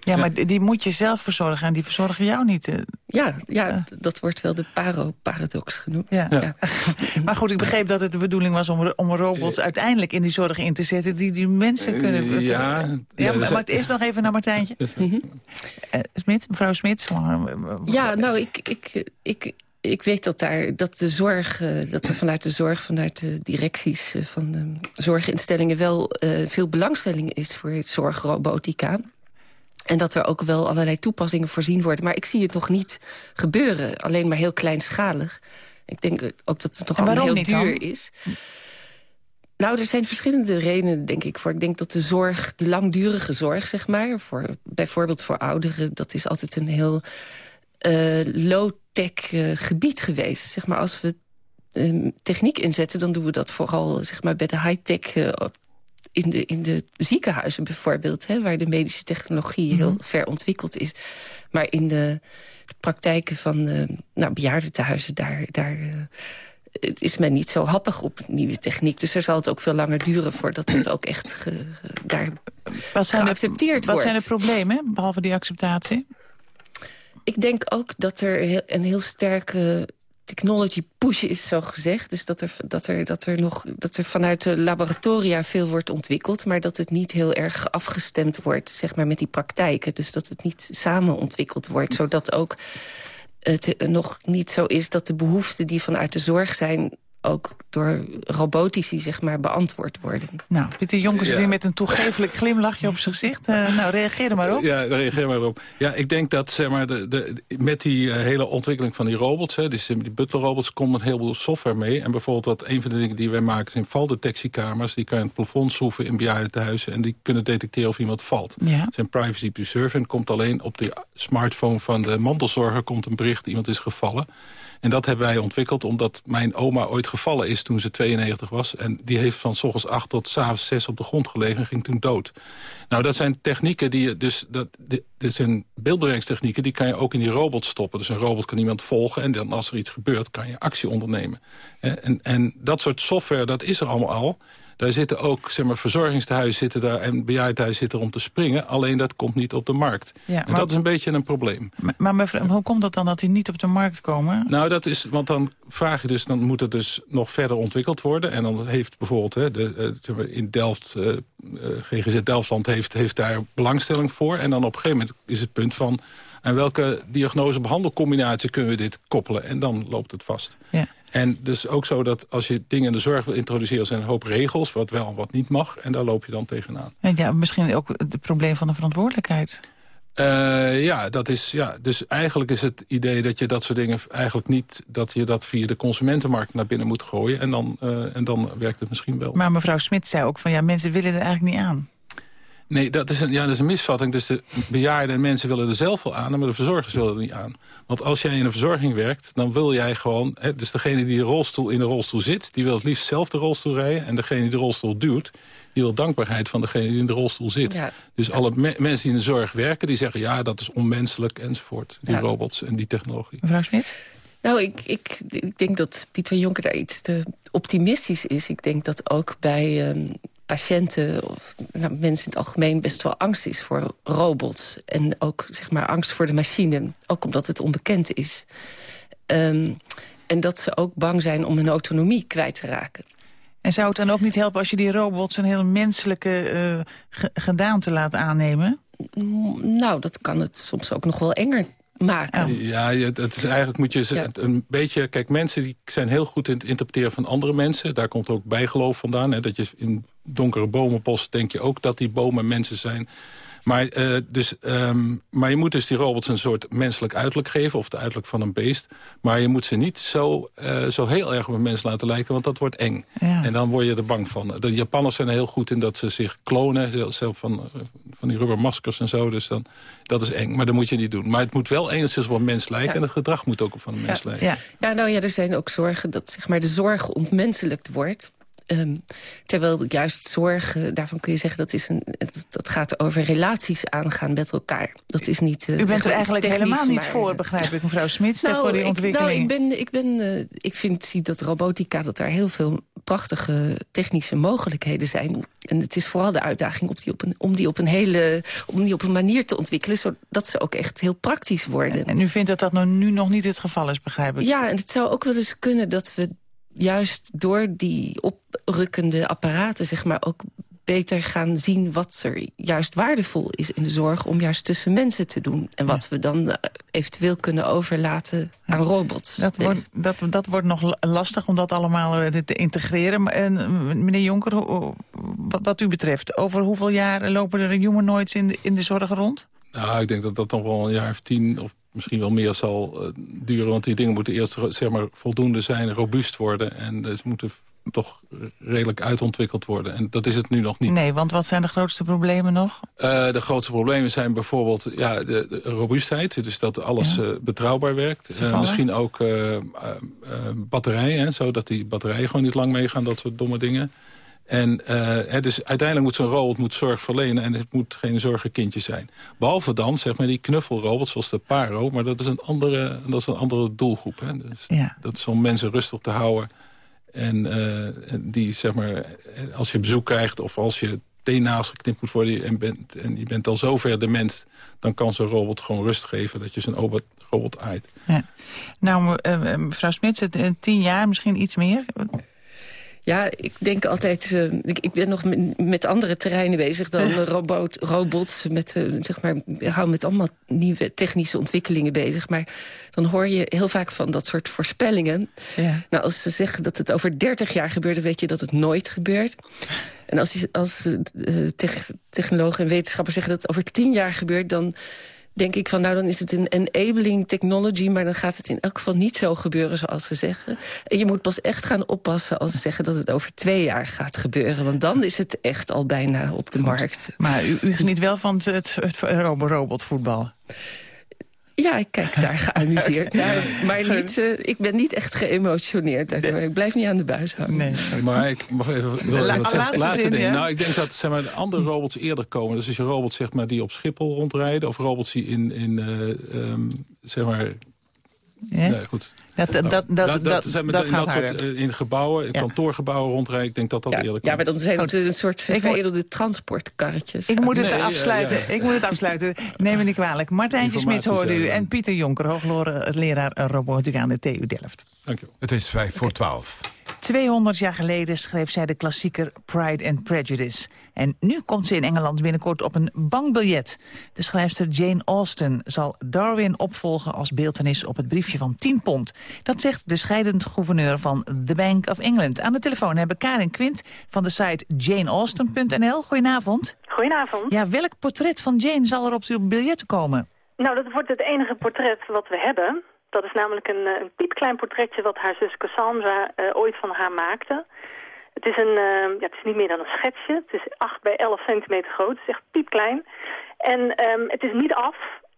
Ja, maar die moet je zelf verzorgen en die verzorgen jou niet. Ja, ja dat wordt wel de paro-paradox genoemd. Ja. ja. maar goed, ik begreep dat het de bedoeling was om, om robots uiteindelijk in die zorg in te zetten... die die mensen kunnen... Ja, ja, ja maar, maar eerst nog even naar Martijntje. uh, Smit, mevrouw Smit. Ja, nou, ik, ik, ik, ik weet dat, daar, dat, de zorg, uh, dat er vanuit de zorg, vanuit de directies uh, van de zorginstellingen... wel uh, veel belangstelling is voor zorgrobotica. En dat er ook wel allerlei toepassingen voorzien worden. Maar ik zie het nog niet gebeuren. Alleen maar heel kleinschalig. Ik denk ook dat het nog allemaal heel duur dan? is. Nou, er zijn verschillende redenen, denk ik, voor. Ik denk dat de zorg, de langdurige zorg, zeg maar... Voor, bijvoorbeeld voor ouderen, dat is altijd een heel uh, low-tech uh, gebied geweest. Zeg maar, als we uh, techniek inzetten, dan doen we dat vooral zeg maar, bij de high-tech in de, in de ziekenhuizen bijvoorbeeld... Hè, waar de medische technologie heel mm -hmm. ver ontwikkeld is. Maar in de, de praktijken van de nou, bejaardentehuizen... daar, daar uh, is men niet zo happig op nieuwe techniek. Dus er zal het ook veel langer duren voordat het ook echt ge, daar wat zijn geaccepteerd de, wordt. Wat zijn de problemen, behalve die acceptatie? Ik denk ook dat er een heel sterke technology push is, zo gezegd. Dus dat er, dat, er, dat, er nog, dat er vanuit de laboratoria veel wordt ontwikkeld... maar dat het niet heel erg afgestemd wordt zeg maar, met die praktijken. Dus dat het niet samen ontwikkeld wordt. Zodat ook het nog niet zo is dat de behoeften die vanuit de zorg zijn ook door robotici zeg maar, beantwoord worden. Nou, Pieter Jonkers ja. weer met een toegevelijk glimlachje op zijn gezicht. Uh, nou, reageer er maar op. Ja, reageer maar op. Ja, ik denk dat zeg maar, de, de, met die uh, hele ontwikkeling van die robots... Hè, dus die butler-robots, komt een heleboel software mee. En bijvoorbeeld wat een van de dingen die wij maken zijn valdetectiekamers. Die kan je het plafond schroeven in bejaardentehuizen... en die kunnen detecteren of iemand valt. Ja. Zijn privacy preserve en komt alleen op de smartphone van de mantelzorger... komt een bericht, iemand is gevallen... En dat hebben wij ontwikkeld omdat mijn oma ooit gevallen is toen ze 92 was. En die heeft van s ochtends 8 tot s avonds 6 op de grond gelegen en ging toen dood. Nou, dat zijn technieken die je dus... Dat, dit zijn beeldbrengstechnieken, die kan je ook in die robot stoppen. Dus een robot kan iemand volgen en dan als er iets gebeurt kan je actie ondernemen. En, en dat soort software, dat is er allemaal al. Daar zitten ook, zeg maar, verzorgingstehuizen zitten daar en bejaardentehuizen zitten om te springen. Alleen dat komt niet op de markt. Ja, en maar, dat is een beetje een probleem. Maar, maar mevrouw, hoe komt dat dan dat die niet op de markt komen? Nou, dat is, want dan vraag je dus, dan moet het dus nog verder ontwikkeld worden. En dan heeft bijvoorbeeld, hè, de, uh, in Delft, uh, uh, GGZ Delftland heeft, heeft daar belangstelling voor. En dan op een gegeven moment is het punt van... aan welke diagnose-behandelcombinatie kunnen we dit koppelen? En dan loopt het vast. Ja. En dus ook zo dat als je dingen in de zorg wil introduceren... zijn een hoop regels, wat wel en wat niet mag. En daar loop je dan tegenaan. En ja, misschien ook het probleem van de verantwoordelijkheid. Uh, ja, dat is, ja, dus eigenlijk is het idee dat je dat soort dingen eigenlijk niet... dat je dat via de consumentenmarkt naar binnen moet gooien. En dan, uh, en dan werkt het misschien wel. Maar mevrouw Smit zei ook van ja, mensen willen er eigenlijk niet aan. Nee, dat is, een, ja, dat is een misvatting. Dus de bejaarden en mensen willen er zelf wel aan, maar de verzorgers willen er niet aan. Want als jij in een verzorging werkt, dan wil jij gewoon... Hè, dus degene die de rolstoel in de rolstoel zit, die wil het liefst zelf de rolstoel rijden. En degene die de rolstoel duwt, die wil dankbaarheid van degene die in de rolstoel zit. Ja. Dus alle me mensen die in de zorg werken, die zeggen... ja, dat is onmenselijk enzovoort, die Ja. robots en die technologie. Mevrouw Smit? Nou, ik, ik, ik denk dat Pieter Jonker daar iets te optimistisch is. Ik denk dat ook bij ehm, patiënten of nou, mensen in het algemeen best wel angst is voor robots. En ook zeg maar angst voor de machine, ook omdat het onbekend is. Ehm, en dat ze ook bang zijn om hun autonomie kwijt te raken. En zou het dan ook niet helpen als je die robots een heel menselijke uh, gedaante laat aannemen? Nou, dat kan het soms ook nog wel enger maken. Ja, het is eigenlijk moet je ja. een beetje... Kijk, mensen die zijn heel goed in het interpreteren van andere mensen. Daar komt ook bijgeloof vandaan. Hè, dat je in donkere bomenpost denk je ook dat die bomen mensen zijn. Maar, uh, dus, um, maar je moet dus die robots een soort menselijk uiterlijk geven... of het uiterlijk van een beest. Maar je moet ze niet zo, uh, zo heel erg op een mens laten lijken... want dat wordt eng. Ja. En dan word je er bang van. De Japanners zijn er heel goed in dat ze zich klonen. Zelf van, uh, van die rubbermaskers en zo. Dus dan, dat is eng. Maar dat moet je niet doen. Maar het moet wel enigszins op een mens lijken. Ja. En het gedrag moet ook op van een mens ja. lijken. Ja. ja, nou ja, er zijn ook zorgen dat zeg maar, de zorg ontmenselijkt wordt... Um, terwijl juist zorg, daarvan kun je zeggen... dat, is een, dat, dat, gaat over relaties aangaan met elkaar. Dat is niet, uh, U bent er eigenlijk helemaal niet voor, begrijp ik, mevrouw Smits... nou, voor die ik, ontwikkeling. Nou, ik, ben, ik, ben, uh, ik vind, zie dat robotica, dat daar heel veel prachtige technische mogelijkheden zijn. En het is vooral de uitdaging op die op een, om, die op een hele, om die op een manier te ontwikkelen... zodat ze ook echt heel praktisch worden. En u vindt dat dat nu nog niet het geval is, begrijp ik? Ja, en het zou ook wel eens kunnen dat we juist door die oprukkende apparaten... zeg maar ook beter gaan zien wat er juist waardevol is in de zorg... om juist tussen mensen te doen. En wat we dan eventueel kunnen overlaten aan robots. Dat wordt, dat, dat wordt nog lastig om dat allemaal te integreren. En, meneer Jonker, wat, wat u betreft... over hoeveel jaar lopen er humanoids in de, in de zorg rond? Nou, ik denk dat dat nog wel een jaar of tien of misschien wel meer zal uh, duren. Want die dingen moeten eerst zeg maar, voldoende zijn, robuust worden. En ze moeten toch redelijk uitontwikkeld worden. En dat is het nu nog niet. Nee, want wat zijn de grootste problemen nog? Uh, de grootste problemen zijn bijvoorbeeld ja, de, de robuustheid. Dus dat alles ja. uh, betrouwbaar werkt. Uh, misschien ook batterijen, hè, zodat die batterijen gewoon niet lang meegaan. Dat soort domme dingen. En uh, dus uiteindelijk moet zo'n robot moet zorg verlenen... en het moet geen zorgenkindje zijn. Behalve dan, zeg maar, die knuffelrobot zoals de Paro... maar dat is een andere, dat is een andere doelgroep. Hè? Dus ja. Dat is om mensen rustig te houden. En uh, die, zeg maar, als je bezoek krijgt... of als je teennaast geknipt moet worden en, bent, en je bent al zover dement... dan kan zo'n robot gewoon rust geven dat je zo'n robot, robot aait. Ja. Nou, uh, mevrouw Smits, tien jaar, misschien iets meer... Ja, ik denk altijd... Uh, ik, ik, ben nog met, met, andere terreinen bezig dan robot, robots. Met, uh, zeg maar, ik hou met allemaal nieuwe technische ontwikkelingen bezig. Maar dan hoor je heel vaak van dat soort voorspellingen. Ja. Nou, als ze zeggen dat het over 30 jaar gebeurt... dan weet je dat het nooit gebeurt. En als, als uh, technologen en wetenschappers zeggen dat het over 10 jaar gebeurt... dan denk ik van, nou dan is het een enabling technology... maar dan gaat het in elk geval niet zo gebeuren zoals ze zeggen. En je moet pas echt gaan oppassen als ze zeggen dat het over twee jaar gaat gebeuren. Want dan is het echt al bijna op de markt. Maar u, u geniet wel van het, het, het robotvoetbal? Ja, ik kijk daar geamuseerd naar. Maar niet, uh, ik ben niet echt geëmotioneerd daardoor. Ik blijf niet aan de buis hangen. Nee, maar ik mag even wil La, wat zeggen. Laatste zin, ding. Ja? Nou, ik denk dat zeg maar, de andere robots eerder komen. Dus als je robots zeg maar, die op Schiphol rondrijden... of robots die in, in uh, um, zeg maar... Ja? Nee, goed. Dat, dat, dat, dat, dat, zijn dat, dat soort uh, in gebouwen, kantoorgebouwen rondrijden. Ik denk dat dat ja, eerlijk Ja, maar dan zijn het een soort veredelde transportkarretjes. Ik moet het nee, afsluiten. Ja, ja. Ik moet het afsluiten. Neem me niet kwalijk. Martijntje Smits hoorde u en Pieter Jonker, hoogleraar robotica aan de TU Delft. Dank je. Het is vijf voor twaalf. 200 jaar geleden schreef zij de klassieker Pride and Prejudice. En nu komt ze in Engeland binnenkort op een bankbiljet. De schrijfster Jane Austen zal Darwin opvolgen als beeltenis op het briefje van 10 pond. Dat zegt de scheidend gouverneur van The Bank of England. Aan de telefoon hebben Karin Quint van de site janeausten.nl. Goedenavond. Goedenavond. Ja, welk portret van Jane zal er op uw biljet komen? Nou, dat wordt het enige portret wat we hebben. Dat is namelijk een, een piepklein portretje wat haar zus Cassandra uh, ooit van haar maakte. Het is, een, uh, ja, het is niet meer dan een schetsje. Het is 8 bij 11 centimeter groot. Het is echt piepklein. En um, het is niet af.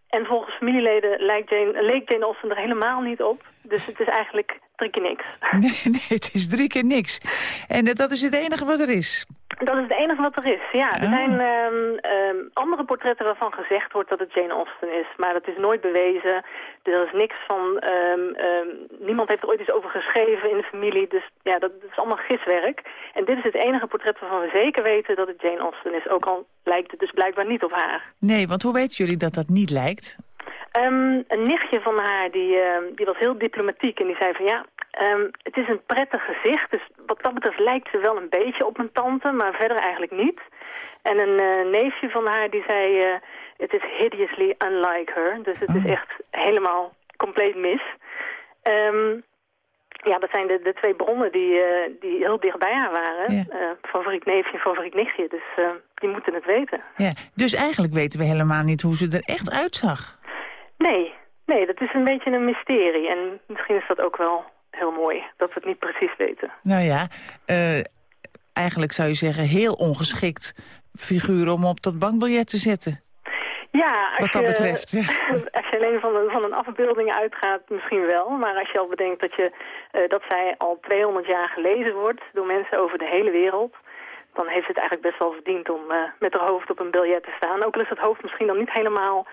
En volgens familieleden lijkt Jane, leek Jane Austen er helemaal niet op. Dus het is eigenlijk drie keer niks. Nee het is drie keer niks. En dat is het enige wat er is. Dat is het enige wat er is, ja. Er oh. zijn um, um, andere portretten waarvan gezegd wordt dat het Jane Austen is. Maar dat is nooit bewezen. Er is niks van... Um, niemand heeft er ooit iets over geschreven in de familie. Dus ja, dat, dat, is allemaal giswerk. En dit is het enige portret waarvan we zeker weten dat het Jane Austen is. Ook al lijkt het dus blijkbaar niet op haar. Nee, want hoe weten jullie dat dat niet lijkt? Um, een nichtje van haar, die, uh, die was heel diplomatiek en die zei van ja, Ehm, het is een prettig gezicht, dus wat dat betreft lijkt ze wel een beetje op mijn tante, maar verder eigenlijk niet. En een uh, neefje van haar die zei, uh, het is hideously unlike her. Dus het is Oh. echt helemaal compleet mis. Ehm, ja, dat zijn de, de twee bronnen die, eh, die heel dicht bij haar waren. Ja. Eh, favoriet neefje en favoriet nichtje. Dus eh, die moeten het weten. Ja, dus eigenlijk weten we helemaal niet hoe ze er echt uitzag. Nee, nee, dat is een beetje een mysterie. En misschien is dat ook wel heel mooi, dat we het niet precies weten. Nou ja, eh, eigenlijk zou je zeggen heel ongeschikt figuur om op dat bankbiljet te zetten. Ja, als Wat dat je, betreft, ja. als je alleen van een, van een afbeelding uitgaat, misschien wel. Maar als je al bedenkt dat, je, eh, dat zij al 200 jaar gelezen wordt door mensen over de hele wereld... dan heeft het eigenlijk best wel verdiend om eh, met haar hoofd op een biljet te staan. Ook al is het hoofd misschien dan niet helemaal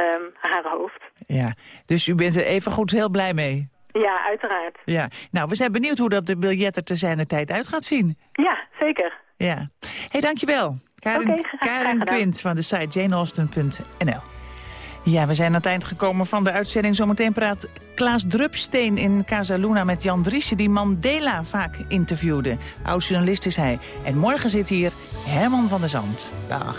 ehm, haar hoofd. Ja, dus u bent er even goed heel blij mee. Ja, uiteraard. Ja, nou, we zijn benieuwd hoe dat de biljet er te zijn tijd uit gaat zien. Ja, zeker. Ja. Hé, hey, dankjewel. Karin, Karin. Quint van de site janeausten.nl. Ja, we zijn aan het eind gekomen van de uitzending. Zometeen praat Klaas Drupsteen in Casa Luna met Jan Driessen... die Mandela vaak interviewde. Oud-journalist is hij. En morgen zit hier Herman van der Zand. Dag.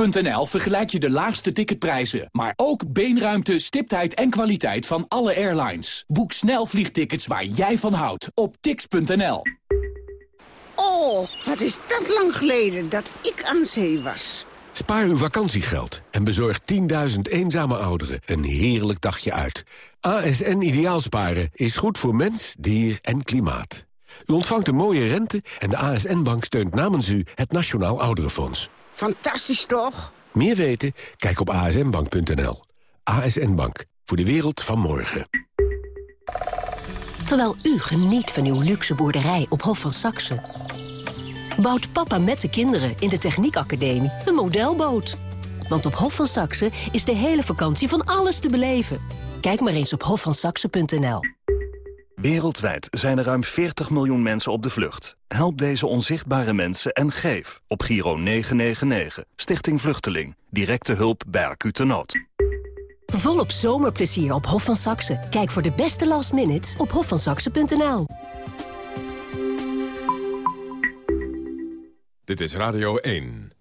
Vergelijk je de laagste ticketprijzen, maar ook beenruimte, stiptheid en kwaliteit van alle airlines. Boek snel vliegtickets waar jij van houdt op tix.nl. Oh, wat is dat lang geleden dat ik aan zee was. Spaar uw vakantiegeld en bezorg 10.000 eenzame ouderen een heerlijk dagje uit. ASN Ideaalsparen is goed voor mens, dier en klimaat. U ontvangt een mooie rente en de ASN-bank steunt namens u het Nationaal Ouderenfonds. Fantastisch toch? Meer weten? Kijk op asnbank.nl. ASN Bank, voor de wereld van morgen. Terwijl u geniet van uw luxe boerderij op Hof van Saxe... bouwt papa met de kinderen in de Techniekacademie een modelboot. Want op Hof van Saxe is de hele vakantie van alles te beleven. Kijk maar eens op hofvansaxe.nl. Wereldwijd zijn er ruim 40 miljoen mensen op de vlucht. Help deze onzichtbare mensen en geef op Giro 999. Stichting Vluchteling. Directe hulp bij acute nood. Volop zomerplezier op Hof van Saxe. Kijk voor de beste last minutes op hofvansaxe.nl. Dit is Radio 1.